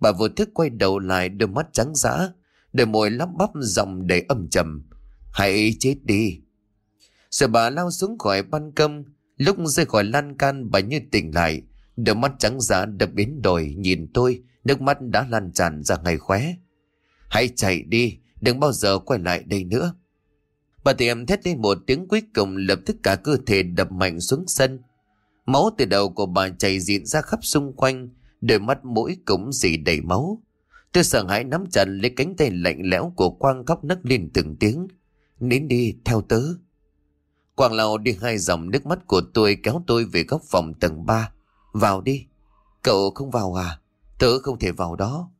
Bà vô thức quay đầu lại đôi mắt trắng dã, đôi môi lắp bắp giọng đầy âm trầm. Hãy chết đi. Rồi bà lao xuống khỏi ban công, lúc rơi khỏi lan can bà như tỉnh lại, đôi mắt trắng giá đập biến đổi nhìn tôi, nước mắt đã lan tràn ra ngày khóe. Hãy chạy đi, đừng bao giờ quay lại đây nữa. Bà tiệm thét lên một tiếng cuối cùng lập tức cả cơ thể đập mạnh xuống sân. Máu từ đầu của bà chảy dịn ra khắp xung quanh, đôi mắt mũi cũng dì đầy máu. Tôi sợ hãi nắm chặt lấy cánh tay lạnh lẽo của Quang khóc nấc lên từng tiếng. Nín đi, theo tớ. Quang lao đi hai dòng nước mắt của tôi kéo tôi về góc phòng tầng 3. Vào đi. Cậu không vào à? Tớ không thể vào đó.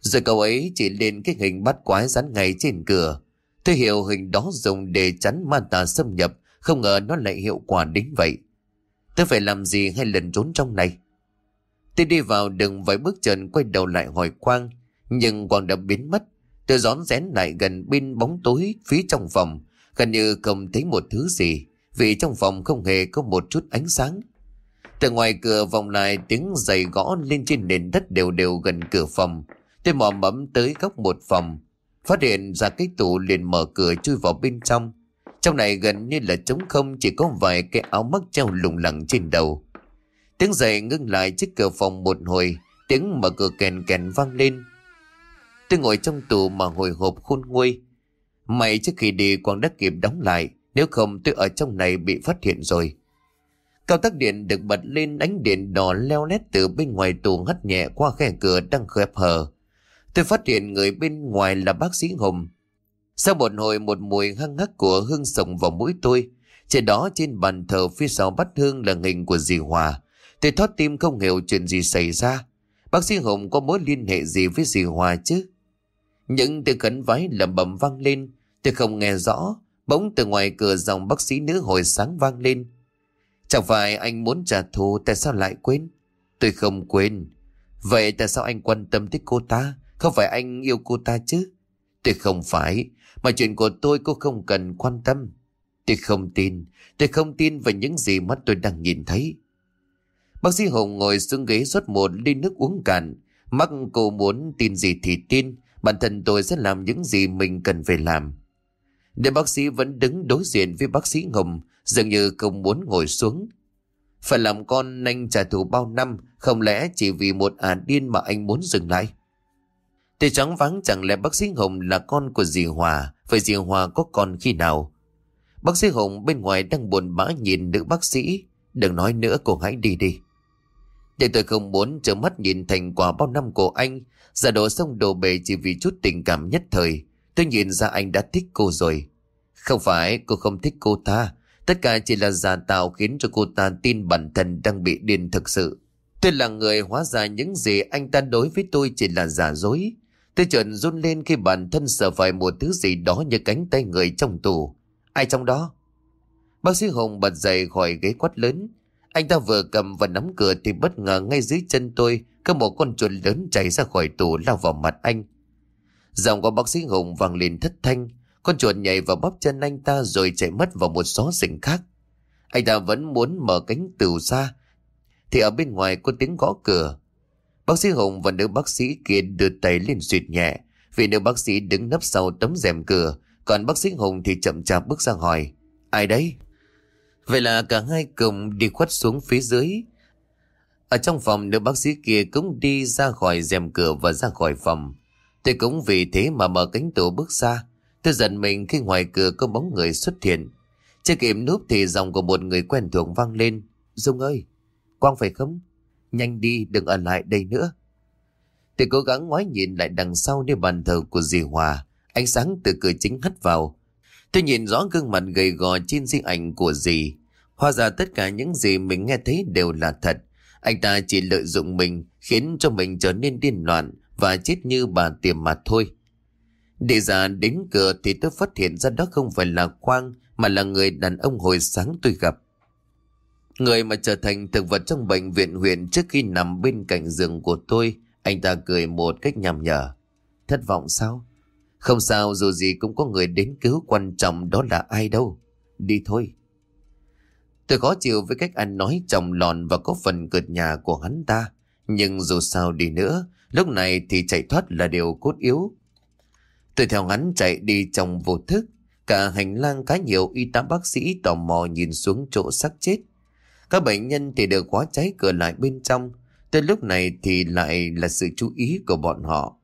Rồi cậu ấy chỉ lên cái hình bắt quái dán ngay trên cửa. Tôi hiểu hình đó dùng để chắn ma tà xâm nhập, không ngờ nó lại hiệu quả đến vậy. Tôi phải làm gì hay lần trốn trong này? Tôi đi vào đừng vài bước chân quay đầu lại hỏi Quang, nhưng Quang đã biến mất. Tôi rón rén lại gần bên bóng tối phía trong phòng, gần như không thấy một thứ gì, vì trong phòng không hề có một chút ánh sáng. Từ ngoài cửa vòng lại tiếng giày gõ lên trên nền đất đều đều gần cửa phòng. Tôi mò mẫm tới góc một phòng, phát hiện ra cái tủ liền mở cửa chui vào bên trong. Trong này gần như là trống không chỉ có vài cái áo mắc treo lủng lẳng trên đầu. Tiếng giày ngưng lại trước cửa phòng một hồi, tiếng mở cửa kèn kèn vang lên. Tôi ngồi trong tù mà hồi hộp khôn nguôi. May trước khi đi Quang đã kịp đóng lại, nếu không tôi ở trong này bị phát hiện rồi. Cao tắc điện được bật lên ánh điện đỏ leo lét từ bên ngoài tù hắt nhẹ qua khe cửa đang khép hờ. Tôi phát hiện người bên ngoài là bác sĩ Hùng. Sau một hồi một mùi hăng hắc của hương sồng vào mũi tôi, trên đó trên bàn thờ phía sau bắt hương là hình của dì Hòa. Tôi thoát tim không hiểu chuyện gì xảy ra. Bác sĩ Hùng có mối liên hệ gì với dì Hòa chứ? Những từ khấn vái lẩm bẩm vang lên, tôi không nghe rõ, bỗng từ ngoài cửa dòng bác sĩ nữ hồi sáng vang lên. Chẳng phải anh muốn trả thù tại sao lại quên? Tôi không quên. Vậy tại sao anh quan tâm tới cô ta? Không phải anh yêu cô ta chứ? Tôi không phải. Mà chuyện của tôi cô không cần quan tâm. Tôi không tin. Tôi không tin về những gì mắt tôi đang nhìn thấy. Bác sĩ Hùng ngồi xuống ghế rót một ly nước uống cạn. Mắc cô muốn tin gì thì tin. Bản thân tôi sẽ làm những gì mình cần phải làm. Để bác sĩ vẫn đứng đối diện với bác sĩ Hùng dường như không muốn ngồi xuống. Phải làm con anh trả thù bao năm, không lẽ chỉ vì một ả điên mà anh muốn dừng lại? Tôi trắng vắng chẳng lẽ bác sĩ Hùng là con của dì Hòa, vậy dì Hòa có con khi nào? Bác sĩ Hùng bên ngoài đang buồn bã nhìn nữ bác sĩ, đừng nói nữa cô hãy đi đi. Để tôi không muốn trở mắt nhìn thành quả bao năm của anh, giả đổ sông đổ bể chỉ vì chút tình cảm nhất thời. Tôi nhìn ra anh đã thích cô rồi. Không phải cô không thích cô ta, Tất cả chỉ là giả tạo khiến cho cô ta tin bản thân đang bị điên thực sự. Tôi là người hóa ra những gì anh ta đối với tôi chỉ là giả dối. Tôi trợn run lên khi bản thân sợ phải một thứ gì đó như cánh tay người trong tù. Ai trong đó? Bác sĩ Hùng bật dậy khỏi ghế quát lớn. Anh ta vừa cầm và nắm cửa thì bất ngờ ngay dưới chân tôi có một con chuột lớn chạy ra khỏi tù lao vào mặt anh. Giọng của bác sĩ Hùng vang lên thất thanh. Con chuột nhảy vào bắp chân anh ta rồi chạy mất vào một xó xỉnh khác. Anh ta vẫn muốn mở cánh tường ra. Thì ở bên ngoài có tiếng gõ cửa. Bác sĩ Hùng và nữ bác sĩ kia đưa tay lên suyệt nhẹ. Vì nữ bác sĩ đứng nấp sau tấm rèm cửa. Còn bác sĩ Hùng thì chậm chạp bước ra hỏi. Ai đấy? Vậy là cả hai cùng đi khuất xuống phía dưới. Ở trong phòng nữ bác sĩ kia cũng đi ra khỏi rèm cửa và ra khỏi phòng. Tôi cũng vì thế mà mở cánh tủ bước ra. Tôi giận mình khi ngoài cửa có bóng người xuất hiện. Chưa kịp núp thì giọng của một người quen thuộc vang lên. Dung ơi, Quang phải không? Nhanh đi, đừng ở lại đây nữa. Tôi cố gắng ngoái nhìn lại đằng sau nơi bàn thờ của dì Hòa. Ánh sáng từ cửa chính hắt vào. Tôi nhìn rõ gương mặt gầy gò trên di ảnh của dì. Hóa ra tất cả những gì mình nghe thấy đều là thật. Anh ta chỉ lợi dụng mình khiến cho mình trở nên điên loạn và chết như bà tiềm mà thôi. Đi ra đến cửa thì tôi phát hiện ra đó không phải là Quang mà là người đàn ông hồi sáng tôi gặp. Người mà trở thành thực vật trong bệnh viện huyện trước khi nằm bên cạnh giường của tôi, anh ta cười một cách nhằm nhở. Thất vọng sao? Không sao dù gì cũng có người đến cứu quan trọng đó là ai đâu. Đi thôi. Tôi khó chịu với cách anh nói chồng lòn và có phần cợt nhà của hắn ta. Nhưng dù sao đi nữa, lúc này thì chạy thoát là điều cốt yếu. Tôi theo hắn chạy đi trong vô thức. Cả hành lang cá nhiều y tá bác sĩ tò mò nhìn xuống chỗ xác chết. Các bệnh nhân thì được khóa cháy cửa lại bên trong. Tới lúc này thì lại là sự chú ý của bọn họ.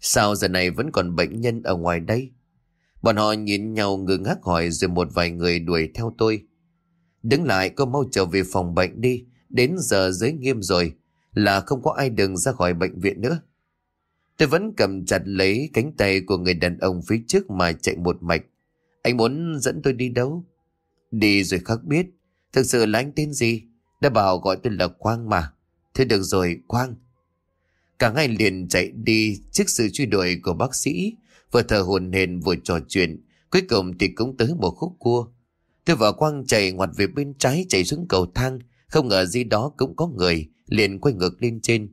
Sao giờ này vẫn còn bệnh nhân ở ngoài đây? Bọn họ nhìn nhau ngừng ngác hỏi rồi một vài người đuổi theo tôi. Đứng lại, cô mau trở về phòng bệnh đi. Đến giờ giới nghiêm rồi, là không có ai đừng ra khỏi bệnh viện nữa. Tôi vẫn cầm chặt lấy cánh tay của người đàn ông phía trước mà chạy một mạch. Anh muốn dẫn tôi đi đâu? Đi rồi khắc biết. Thực sự là anh tên gì? Đã bảo gọi tôi là Quang mà. Thế được rồi, Quang. Cả hai liền chạy đi trước sự truy đuổi của bác sĩ, vừa thở hồn hển vừa trò chuyện, cuối cùng thì cũng tới một khúc cua. Tôi và Quang chạy ngoặt về bên trái chạy xuống cầu thang, không ngờ gì đó cũng có người, liền quay ngược lên trên.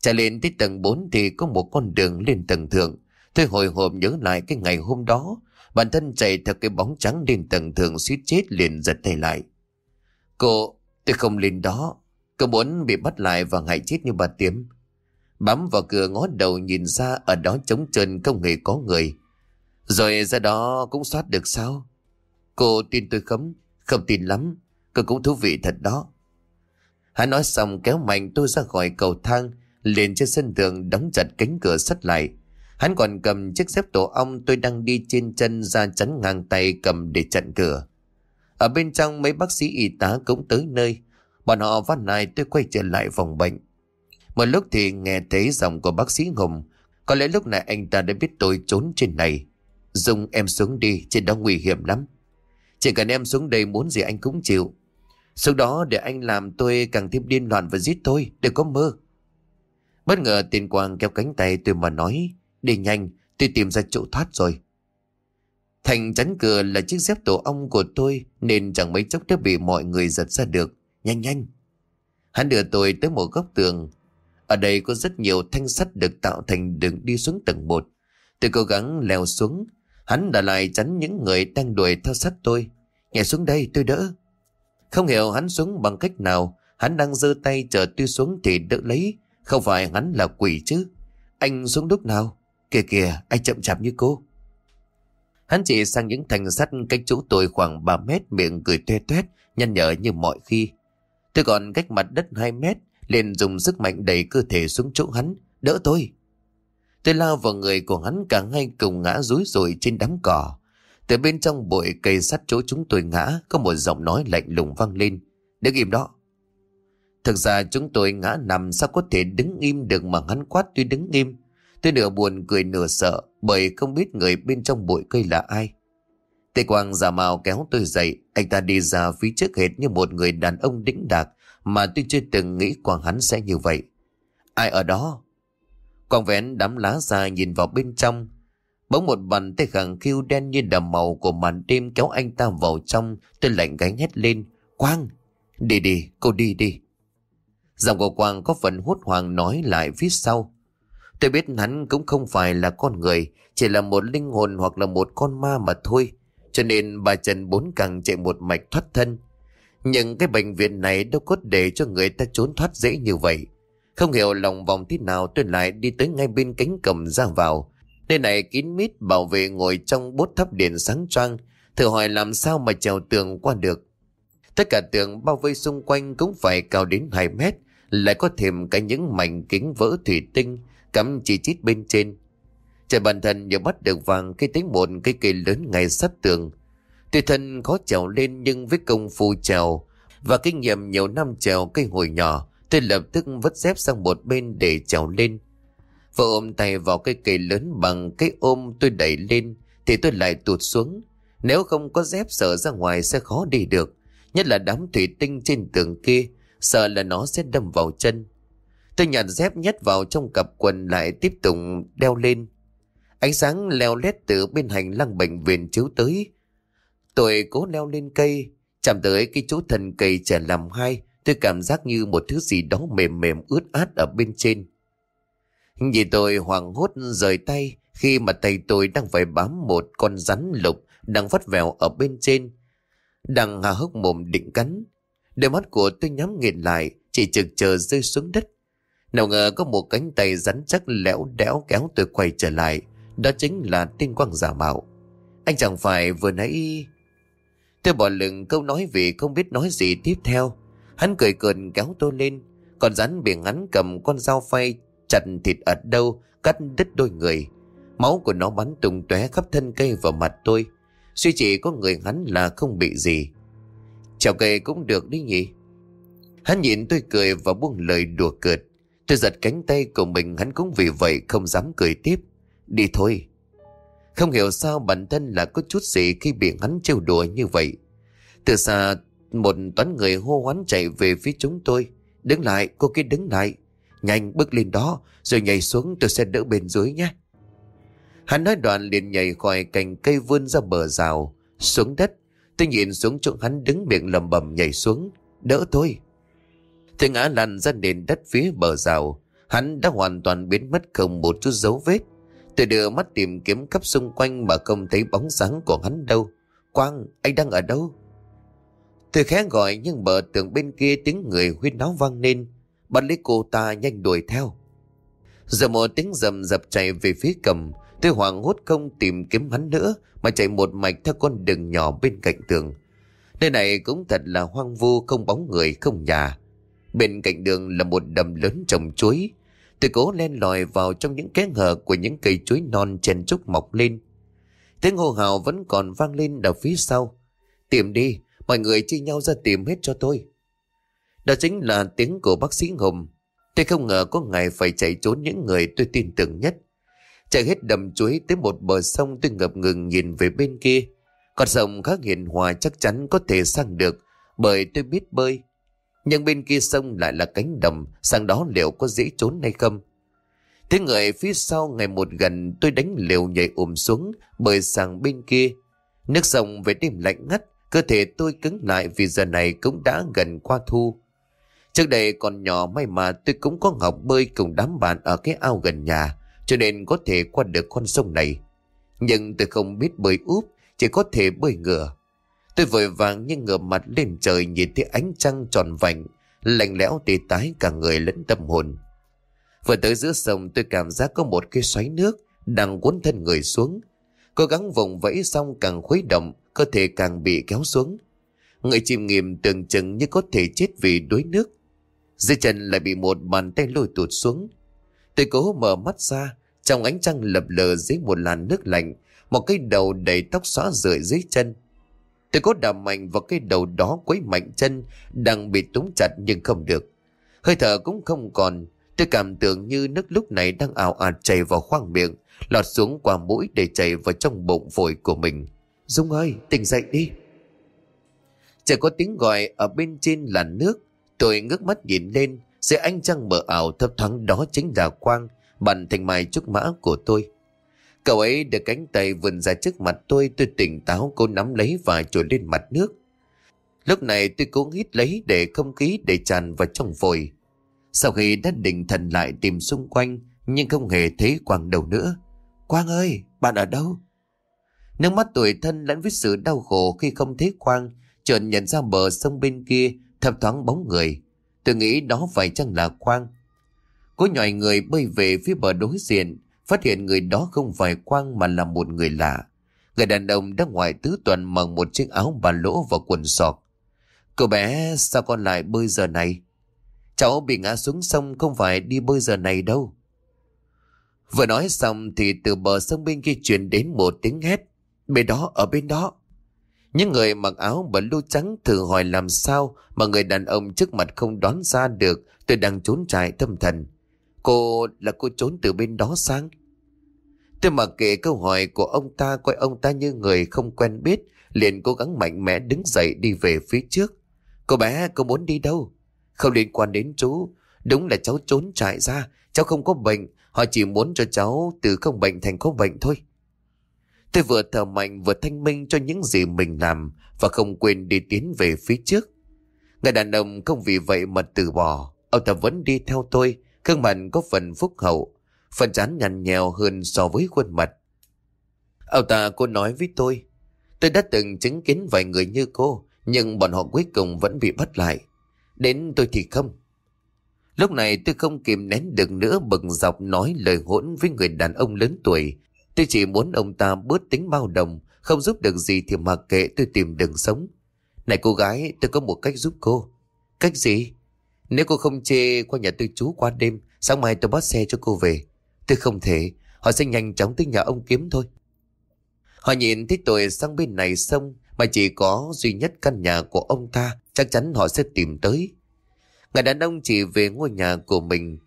Chạy lên tới tầng 4 thì có một con đường lên tầng thượng. Tôi hồi hộp nhớ lại cái ngày hôm đó, bản thân chạy theo cái bóng trắng lên tầng thượng suýt chết liền giật tay lại. Cô, tôi không lên đó, cô muốn bị bắt lại và ngại chết như bà Tiếm. Bám vào cửa ngó đầu nhìn ra ở đó trống trơn không hề có người. Rồi ra đó cũng soát được sao? Cô tin tôi không? Không tin lắm. Cô cũng thú vị thật đó. Hắn nói xong kéo mạnh tôi ra khỏi cầu thang, lên trên sân thượng đóng chặt cánh cửa sắt lại. Hắn còn cầm chiếc dép tổ ong tôi đang đi trên chân ra chắn ngang tay cầm để chặn cửa. Ở bên trong mấy bác sĩ y tá cũng tới nơi. Bọn họ phát lại tôi quay trở lại phòng bệnh. Một lúc thì nghe thấy giọng của bác sĩ Hùng. Có lẽ lúc này anh ta đã biết tôi trốn trên này. Dung em xuống đi, trên đó nguy hiểm lắm. Chỉ cần em xuống đây muốn gì anh cũng chịu. Sau đó để anh làm tôi càng thêm điên loạn và giết tôi, đừng có mơ. Bất ngờ tiền quang kéo cánh tay tôi mà nói, đi nhanh, tôi tìm ra chỗ thoát rồi. Thành chắn cửa là chiếc dép tổ ong của tôi nên chẳng mấy chốc đã bị mọi người giật ra được. Nhanh nhanh. Hắn đưa tôi tới một góc tường. Ở đây có rất nhiều thanh sắt được tạo thành đường đi xuống tầng 1. Tôi cố gắng leo xuống. Hắn đã lại chắn những người đang đuổi theo sắt tôi. Nhảy xuống đây tôi đỡ. Không hiểu hắn xuống bằng cách nào. Hắn đang giơ tay chờ tôi xuống thì đỡ lấy. Không phải hắn là quỷ chứ. Anh xuống lúc nào? Kìa kìa, anh chậm chạp như cô. Hắn chỉ sang những thành sắt cách chỗ tôi khoảng 3 mét miệng cười tuê tuét, nhăn nhở như mọi khi. Tôi còn cách mặt đất 2 mét, liền dùng sức mạnh đẩy cơ thể xuống chỗ hắn, đỡ tôi. Tôi lao vào người của hắn cả ngay cùng ngã rúi rồi trên đám cỏ. Từ bên trong bụi cây sắt chỗ chúng tôi ngã, có một giọng nói lạnh lùng vang lên. Đứng im đó. Thực ra chúng tôi ngã nằm sao có thể đứng im được mà hắn quát tôi đứng im. Tôi nửa buồn cười nửa sợ bởi không biết người bên trong bụi cây là ai. Tề Quang giả mạo kéo tôi dậy, anh ta đi ra phía trước hết như một người đàn ông đĩnh đạc mà tôi chưa từng nghĩ Quang hắn sẽ như vậy. Ai ở đó? Quang vén đám lá ra nhìn vào bên trong. Bỗng một bàn tay khẳng khiu đen như đầm màu của màn đêm kéo anh ta vào trong, tôi lạnh gánh hét lên. Quang! Đi đi, cô đi đi. Giọng của Quang có phần hốt hoảng nói lại phía sau. Tôi biết hắn cũng không phải là con người, chỉ là một linh hồn hoặc là một con ma mà thôi. Cho nên bà Trần bốn càng chạy một mạch thoát thân. Nhưng cái bệnh viện này đâu có để cho người ta trốn thoát dễ như vậy. Không hiểu lòng vòng thế nào tôi lại đi tới ngay bên cánh cầm ra vào. Nơi này kín mít bảo vệ ngồi trong bốt thắp điện sáng trăng. Thử hỏi làm sao mà trèo tường qua được. Tất cả tường bao vây xung quanh cũng phải cao đến 2 mét. Lại có thêm cả những mảnh kính vỡ thủy tinh cắm chỉ chít bên trên. Trời bản thân nhờ bắt được vàng cây tính một cây cây lớn ngay sát tường. Tuy thân khó trèo lên nhưng với công phu trèo và kinh nghiệm nhiều năm trèo cây hồi nhỏ, tôi lập tức vứt dép sang một bên để trèo lên. Vợ ôm tay vào cây cây lớn bằng cái ôm tôi đẩy lên thì tôi lại tụt xuống. Nếu không có dép sợ ra ngoài sẽ khó đi được. Nhất là đám thủy tinh trên tường kia, sợ là nó sẽ đâm vào chân. Tôi nhặt dép nhét vào trong cặp quần lại tiếp tục đeo lên. Ánh sáng leo lét từ bên hành lang bệnh viện chiếu tới. Tôi cố leo lên cây, chạm tới cái chỗ thân cây trẻ làm hai, tôi cảm giác như một thứ gì đó mềm mềm ướt át ở bên trên. Nhìn tôi hoảng hốt rời tay khi mà tay tôi đang phải bám một con rắn lục đang vắt vèo ở bên trên. Đang hà hốc mồm định cắn. Đôi mắt của tôi nhắm nghiền lại, chỉ trực chờ rơi xuống đất. Nào ngờ có một cánh tay rắn chắc lẽo đẽo kéo tôi quay trở lại. Đó chính là tên quang giả mạo. Anh chẳng phải vừa nãy... Tôi bỏ lửng câu nói vì không biết nói gì tiếp theo. Hắn cười cợt kéo tôi lên. Còn rắn bị hắn cầm con dao phay chặt thịt ở đâu, cắt đứt đôi người. Máu của nó bắn tung tóe khắp thân cây vào mặt tôi. Suy chỉ có người hắn là không bị gì. Chào cây cũng được đi nhỉ. Hắn nhìn tôi cười và buông lời đùa cợt. Tôi giật cánh tay của mình hắn cũng vì vậy không dám cười tiếp. Đi thôi. Không hiểu sao bản thân là có chút gì khi bị hắn trêu đùa như vậy. Từ xa một toán người hô hoán chạy về phía chúng tôi. Đứng lại, cô kia đứng lại. Nhanh bước lên đó, rồi nhảy xuống tôi sẽ đỡ bên dưới nhé. Hắn nói đoạn liền nhảy khỏi cành cây vươn ra bờ rào, xuống đất. Tôi nhìn xuống chỗ hắn đứng miệng lầm bầm nhảy xuống, đỡ tôi. Tôi ngã lăn ra nền đất phía bờ rào, hắn đã hoàn toàn biến mất không một chút dấu vết. Tôi đưa mắt tìm kiếm khắp xung quanh mà không thấy bóng dáng của hắn đâu. Quang, anh đang ở đâu? Tôi khẽ gọi nhưng bờ tường bên kia tiếng người huyên náo vang lên. Bắt lấy cô ta nhanh đuổi theo. Giờ một tiếng rầm dập chạy về phía cầm. Tôi hoảng hốt không tìm kiếm hắn nữa mà chạy một mạch theo con đường nhỏ bên cạnh tường. Nơi này cũng thật là hoang vu không bóng người không nhà. Bên cạnh đường là một đầm lớn trồng chuối. Tôi cố len lỏi vào trong những kẽ hở của những cây chuối non chen trúc mọc lên. Tiếng hô hào vẫn còn vang lên ở phía sau. Tìm đi, mọi người chia nhau ra tìm hết cho tôi. Đó chính là tiếng của bác sĩ Hùng. Tôi không ngờ có ngày phải chạy trốn những người tôi tin tưởng nhất. Chạy hết đầm chuối tới một bờ sông tôi ngập ngừng nhìn về bên kia. Con sông khá hiền hòa chắc chắn có thể sang được bởi tôi biết bơi. Nhưng bên kia sông lại là cánh đồng, sang đó liệu có dễ trốn hay không? Thế người phía sau ngày một gần tôi đánh liều nhảy ùm xuống bởi sang bên kia. Nước sông về đêm lạnh ngắt, cơ thể tôi cứng lại vì giờ này cũng đã gần qua thu. Trước đây còn nhỏ may mà tôi cũng có học bơi cùng đám bạn ở cái ao gần nhà, cho nên có thể qua được con sông này. Nhưng tôi không biết bơi úp, chỉ có thể bơi ngửa. Tôi vội vàng như ngửa mặt lên trời nhìn thấy ánh trăng tròn vành, lạnh lẽo tê tái cả người lẫn tâm hồn. Vừa tới giữa sông tôi cảm giác có một cái xoáy nước đang cuốn thân người xuống. Cố gắng vùng vẫy xong càng khuấy động, cơ thể càng bị kéo xuống. Người chìm nghiệm tưởng chừng như có thể chết vì đuối nước. Dưới chân lại bị một bàn tay lôi tụt xuống. Tôi cố mở mắt ra, trong ánh trăng lập lờ dưới một làn nước lạnh, một cái đầu đầy tóc xóa rượi dưới chân. Tôi có đạp mạnh vào cái đầu đó quấy mạnh chân, đang bị túng chặt nhưng không được. Hơi thở cũng không còn, tôi cảm tưởng như nước lúc này đang ảo ạt chảy vào khoang miệng, lọt xuống qua mũi để chảy vào trong bụng phổi của mình. Dung ơi, tỉnh dậy đi. Chỉ có tiếng gọi ở bên trên là nước, Tôi ngước mắt nhìn lên, dưới ánh trăng mờ ảo thấp thoáng đó chính là Quang, bạn thành mai trúc mã của tôi. Cậu ấy được cánh tay vươn ra trước mặt tôi, tôi tỉnh táo cô nắm lấy và trồi lên mặt nước. Lúc này tôi cố hít lấy để không khí để tràn vào trong phổi. Sau khi đã định thần lại tìm xung quanh, nhưng không hề thấy Quang đâu nữa. Quang ơi, bạn ở đâu? Nước mắt tuổi thân lẫn với sự đau khổ khi không thấy Quang, chợt nhận ra bờ sông bên kia thấp thoáng bóng người. Tôi nghĩ đó phải chăng là Quang. Cô nhòi người bơi về phía bờ đối diện, phát hiện người đó không phải Quang mà là một người lạ. Người đàn ông đang ngoài tứ tuần mặc một chiếc áo bà lỗ và quần sọt. cậu bé sao con lại bơi giờ này? Cháu bị ngã xuống sông không phải đi bơi giờ này đâu. Vừa nói xong thì từ bờ sông bên kia truyền đến một tiếng hét. Bên đó, ở bên đó. Những người mặc áo bẩn blue trắng thử hỏi làm sao mà người đàn ông trước mặt không đoán ra được tôi đang trốn trại tâm thần. Cô là cô trốn từ bên đó sang. Tôi mặc kệ câu hỏi của ông ta coi ông ta như người không quen biết liền cố gắng mạnh mẽ đứng dậy đi về phía trước. Cô bé cô muốn đi đâu? Không liên quan đến chú. Đúng là cháu trốn trại ra. Cháu không có bệnh. Họ chỉ muốn cho cháu từ không bệnh thành có bệnh thôi. Tôi vừa thở mạnh vừa thanh minh cho những gì mình làm và không quên đi tiến về phía trước. Người đàn ông không vì vậy mà từ bỏ. Ông ta vẫn đi theo tôi, khương mặt có phần phúc hậu, phần chán nhằn nhèo hơn so với khuôn mặt. Ông ta cô nói với tôi, tôi đã từng chứng kiến vài người như cô, nhưng bọn họ cuối cùng vẫn bị bắt lại. Đến tôi thì không. Lúc này tôi không kìm nén được nữa bực dọc nói lời hỗn với người đàn ông lớn tuổi Tôi chỉ muốn ông ta bớt tính bao đồng, không giúp được gì thì mặc kệ tôi tìm đường sống. Này cô gái, tôi có một cách giúp cô. Cách gì? Nếu cô không chê qua nhà tôi chú qua đêm, sáng mai tôi bắt xe cho cô về. Tôi không thể, họ sẽ nhanh chóng tới nhà ông kiếm thôi. Họ nhìn thấy tôi sang bên này sông, mà chỉ có duy nhất căn nhà của ông ta, chắc chắn họ sẽ tìm tới. Người đàn ông chỉ về ngôi nhà của mình.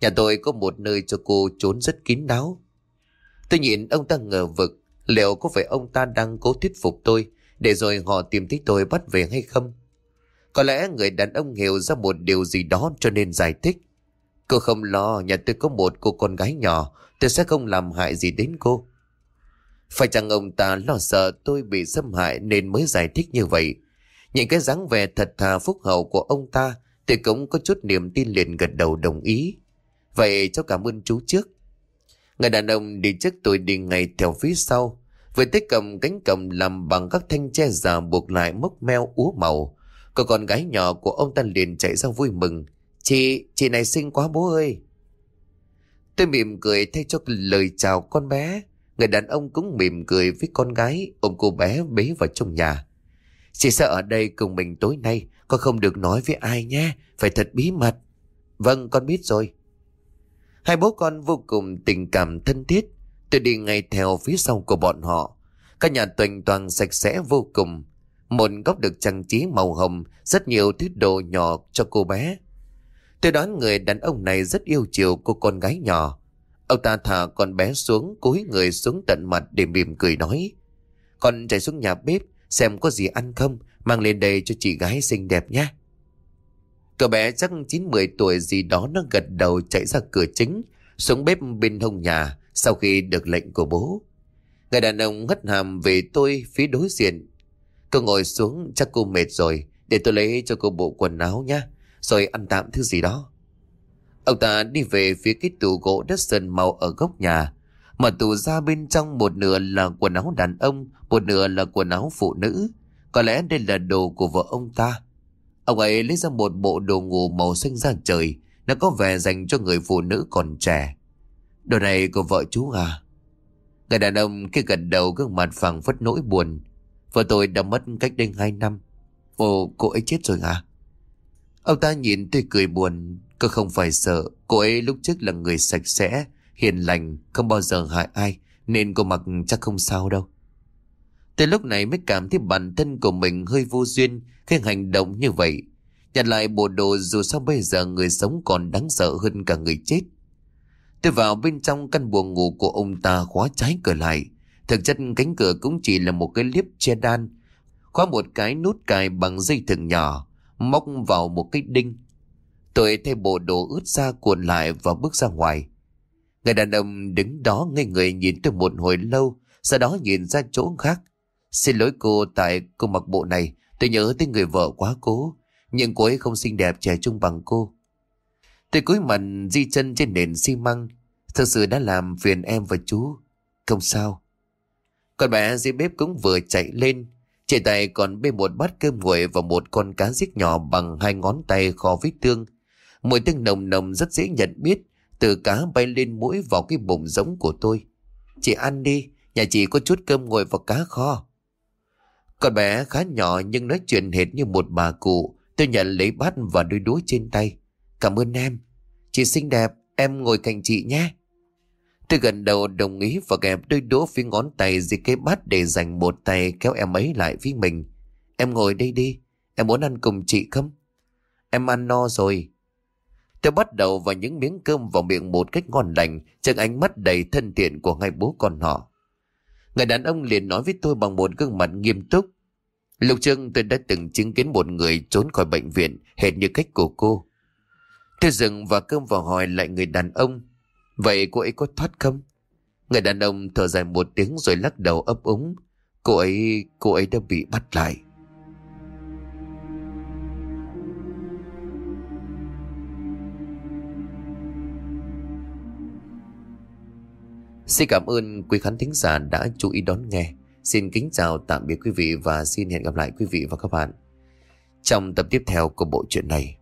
Nhà tôi có một nơi cho cô trốn rất kín đáo. Tôi nhìn ông ta ngờ vực, liệu có phải ông ta đang cố thuyết phục tôi, để rồi họ tìm thấy tôi bắt về hay không? Có lẽ người đàn ông hiểu ra một điều gì đó cho nên giải thích. Cô không lo, nhà tôi có một cô con gái nhỏ, tôi sẽ không làm hại gì đến cô. Phải chăng ông ta lo sợ tôi bị xâm hại nên mới giải thích như vậy. Những cái dáng vẻ thật thà phúc hậu của ông ta thì cũng có chút niềm tin liền gật đầu đồng ý. Vậy cháu cảm ơn chú trước. Người đàn ông đi trước tôi đi ngay theo phía sau. Với tay cầm cánh cầm làm bằng các thanh tre già buộc lại mốc meo úa màu cô con gái nhỏ của ông ta liền chạy ra vui mừng. Chị, chị này xinh quá bố ơi. Tôi mỉm cười thay cho lời chào con bé. Người đàn ông cũng mỉm cười với con gái ôm cô bé bế vào trong nhà. Chị sẽ ở đây cùng mình tối nay, con không được nói với ai nhé, phải thật bí mật. Vâng, con biết rồi. Hai bố con vô cùng tình cảm thân thiết, tôi đi ngay theo phía sau của bọn họ. Các nhà tuần toàn sạch sẽ vô cùng. Một góc được trang trí màu hồng, rất nhiều thứ đồ nhỏ cho cô bé. Tôi đoán người đàn ông này rất yêu chiều cô con gái nhỏ. Ông ta thả con bé xuống, cúi người xuống tận mặt để mỉm cười nói. Con chạy xuống nhà bếp, xem có gì ăn không, mang lên đây cho chị gái xinh đẹp nhé. Cậu bé chắc 9-10 tuổi gì đó nó gật đầu chạy ra cửa chính, xuống bếp bên hông nhà sau khi được lệnh của bố. Người đàn ông ngất hàm về tôi phía đối diện. Cô ngồi xuống chắc cô mệt rồi, để tôi lấy cho cô bộ quần áo nhé, rồi ăn tạm thứ gì đó. Ông ta đi về phía cái tủ gỗ đất sơn màu ở góc nhà. Mở tủ ra bên trong một nửa là quần áo đàn ông, một nửa là quần áo phụ nữ. Có lẽ đây là đồ của vợ ông ta. Ông ấy lấy ra một bộ đồ ngủ màu xanh ra trời. Nó có vẻ dành cho người phụ nữ còn trẻ. Đồ này của vợ chú à? Người đàn ông kia gật đầu gương mặt phẳng phất nỗi buồn. Vợ tôi đã mất cách đây hai năm. Ồ, cô ấy chết rồi à? Ông ta nhìn tôi cười buồn. Cô không phải sợ. Cô ấy lúc trước là người sạch sẽ, hiền lành, không bao giờ hại ai. Nên cô mặc chắc không sao đâu. Tới lúc này mới cảm thấy bản thân của mình hơi vô duyên khi hành động như vậy. Nhặt lại bộ đồ dù sao bây giờ người sống còn đáng sợ hơn cả người chết. Tôi vào bên trong căn buồng ngủ của ông ta khóa trái cửa lại. Thực chất cánh cửa cũng chỉ là một cái liếp che đan. Khóa một cái nút cài bằng dây thừng nhỏ, móc vào một cái đinh. Tôi thay bộ đồ ướt ra cuộn lại và bước ra ngoài. Người đàn ông đứng đó ngây người nhìn tôi một hồi lâu, sau đó nhìn ra chỗ khác. Xin lỗi cô tại cô mặc bộ này, tôi nhớ tới người vợ quá cố, nhưng cô ấy không xinh đẹp trẻ trung bằng cô. Tôi cúi mặt di chân trên nền xi măng, thật sự đã làm phiền em và chú. Không sao. Con bé dưới bếp cũng vừa chạy lên, trên tay còn bê một bát cơm nguội và một con cá giết nhỏ bằng hai ngón tay kho vết tương. Mùi tương nồng nồng rất dễ nhận biết, từ cá bay lên mũi vào cái bụng giống của tôi. Chị ăn đi, nhà chị có chút cơm nguội và cá kho. Con bé khá nhỏ nhưng nói chuyện hệt như một bà cụ. Tôi nhận lấy bát và đôi đũa trên tay. Cảm ơn em. Chị xinh đẹp, em ngồi cạnh chị nhé. Tôi gần đầu đồng ý và kẹp đôi đũa phía ngón tay dưới cái bát để dành một tay kéo em ấy lại với mình. Em ngồi đây đi, em muốn ăn cùng chị không? Em ăn no rồi. Tôi bắt đầu vào những miếng cơm vào miệng một cách ngon lành, trước ánh mắt đầy thân thiện của hai bố con họ. Người đàn ông liền nói với tôi bằng một gương mặt nghiêm túc. Lục Trương tôi đã từng chứng kiến một người trốn khỏi bệnh viện hệt như cách của cô. Tôi dừng và cơm vào hỏi lại người đàn ông. Vậy cô ấy có thoát không? Người đàn ông thở dài một tiếng rồi lắc đầu ấp úng. Cô ấy, cô ấy đã bị bắt lại. Xin cảm ơn quý khán thính giả đã chú ý đón nghe. Xin kính chào tạm biệt quý vị và xin hẹn gặp lại quý vị và các bạn trong tập tiếp theo của bộ truyện này.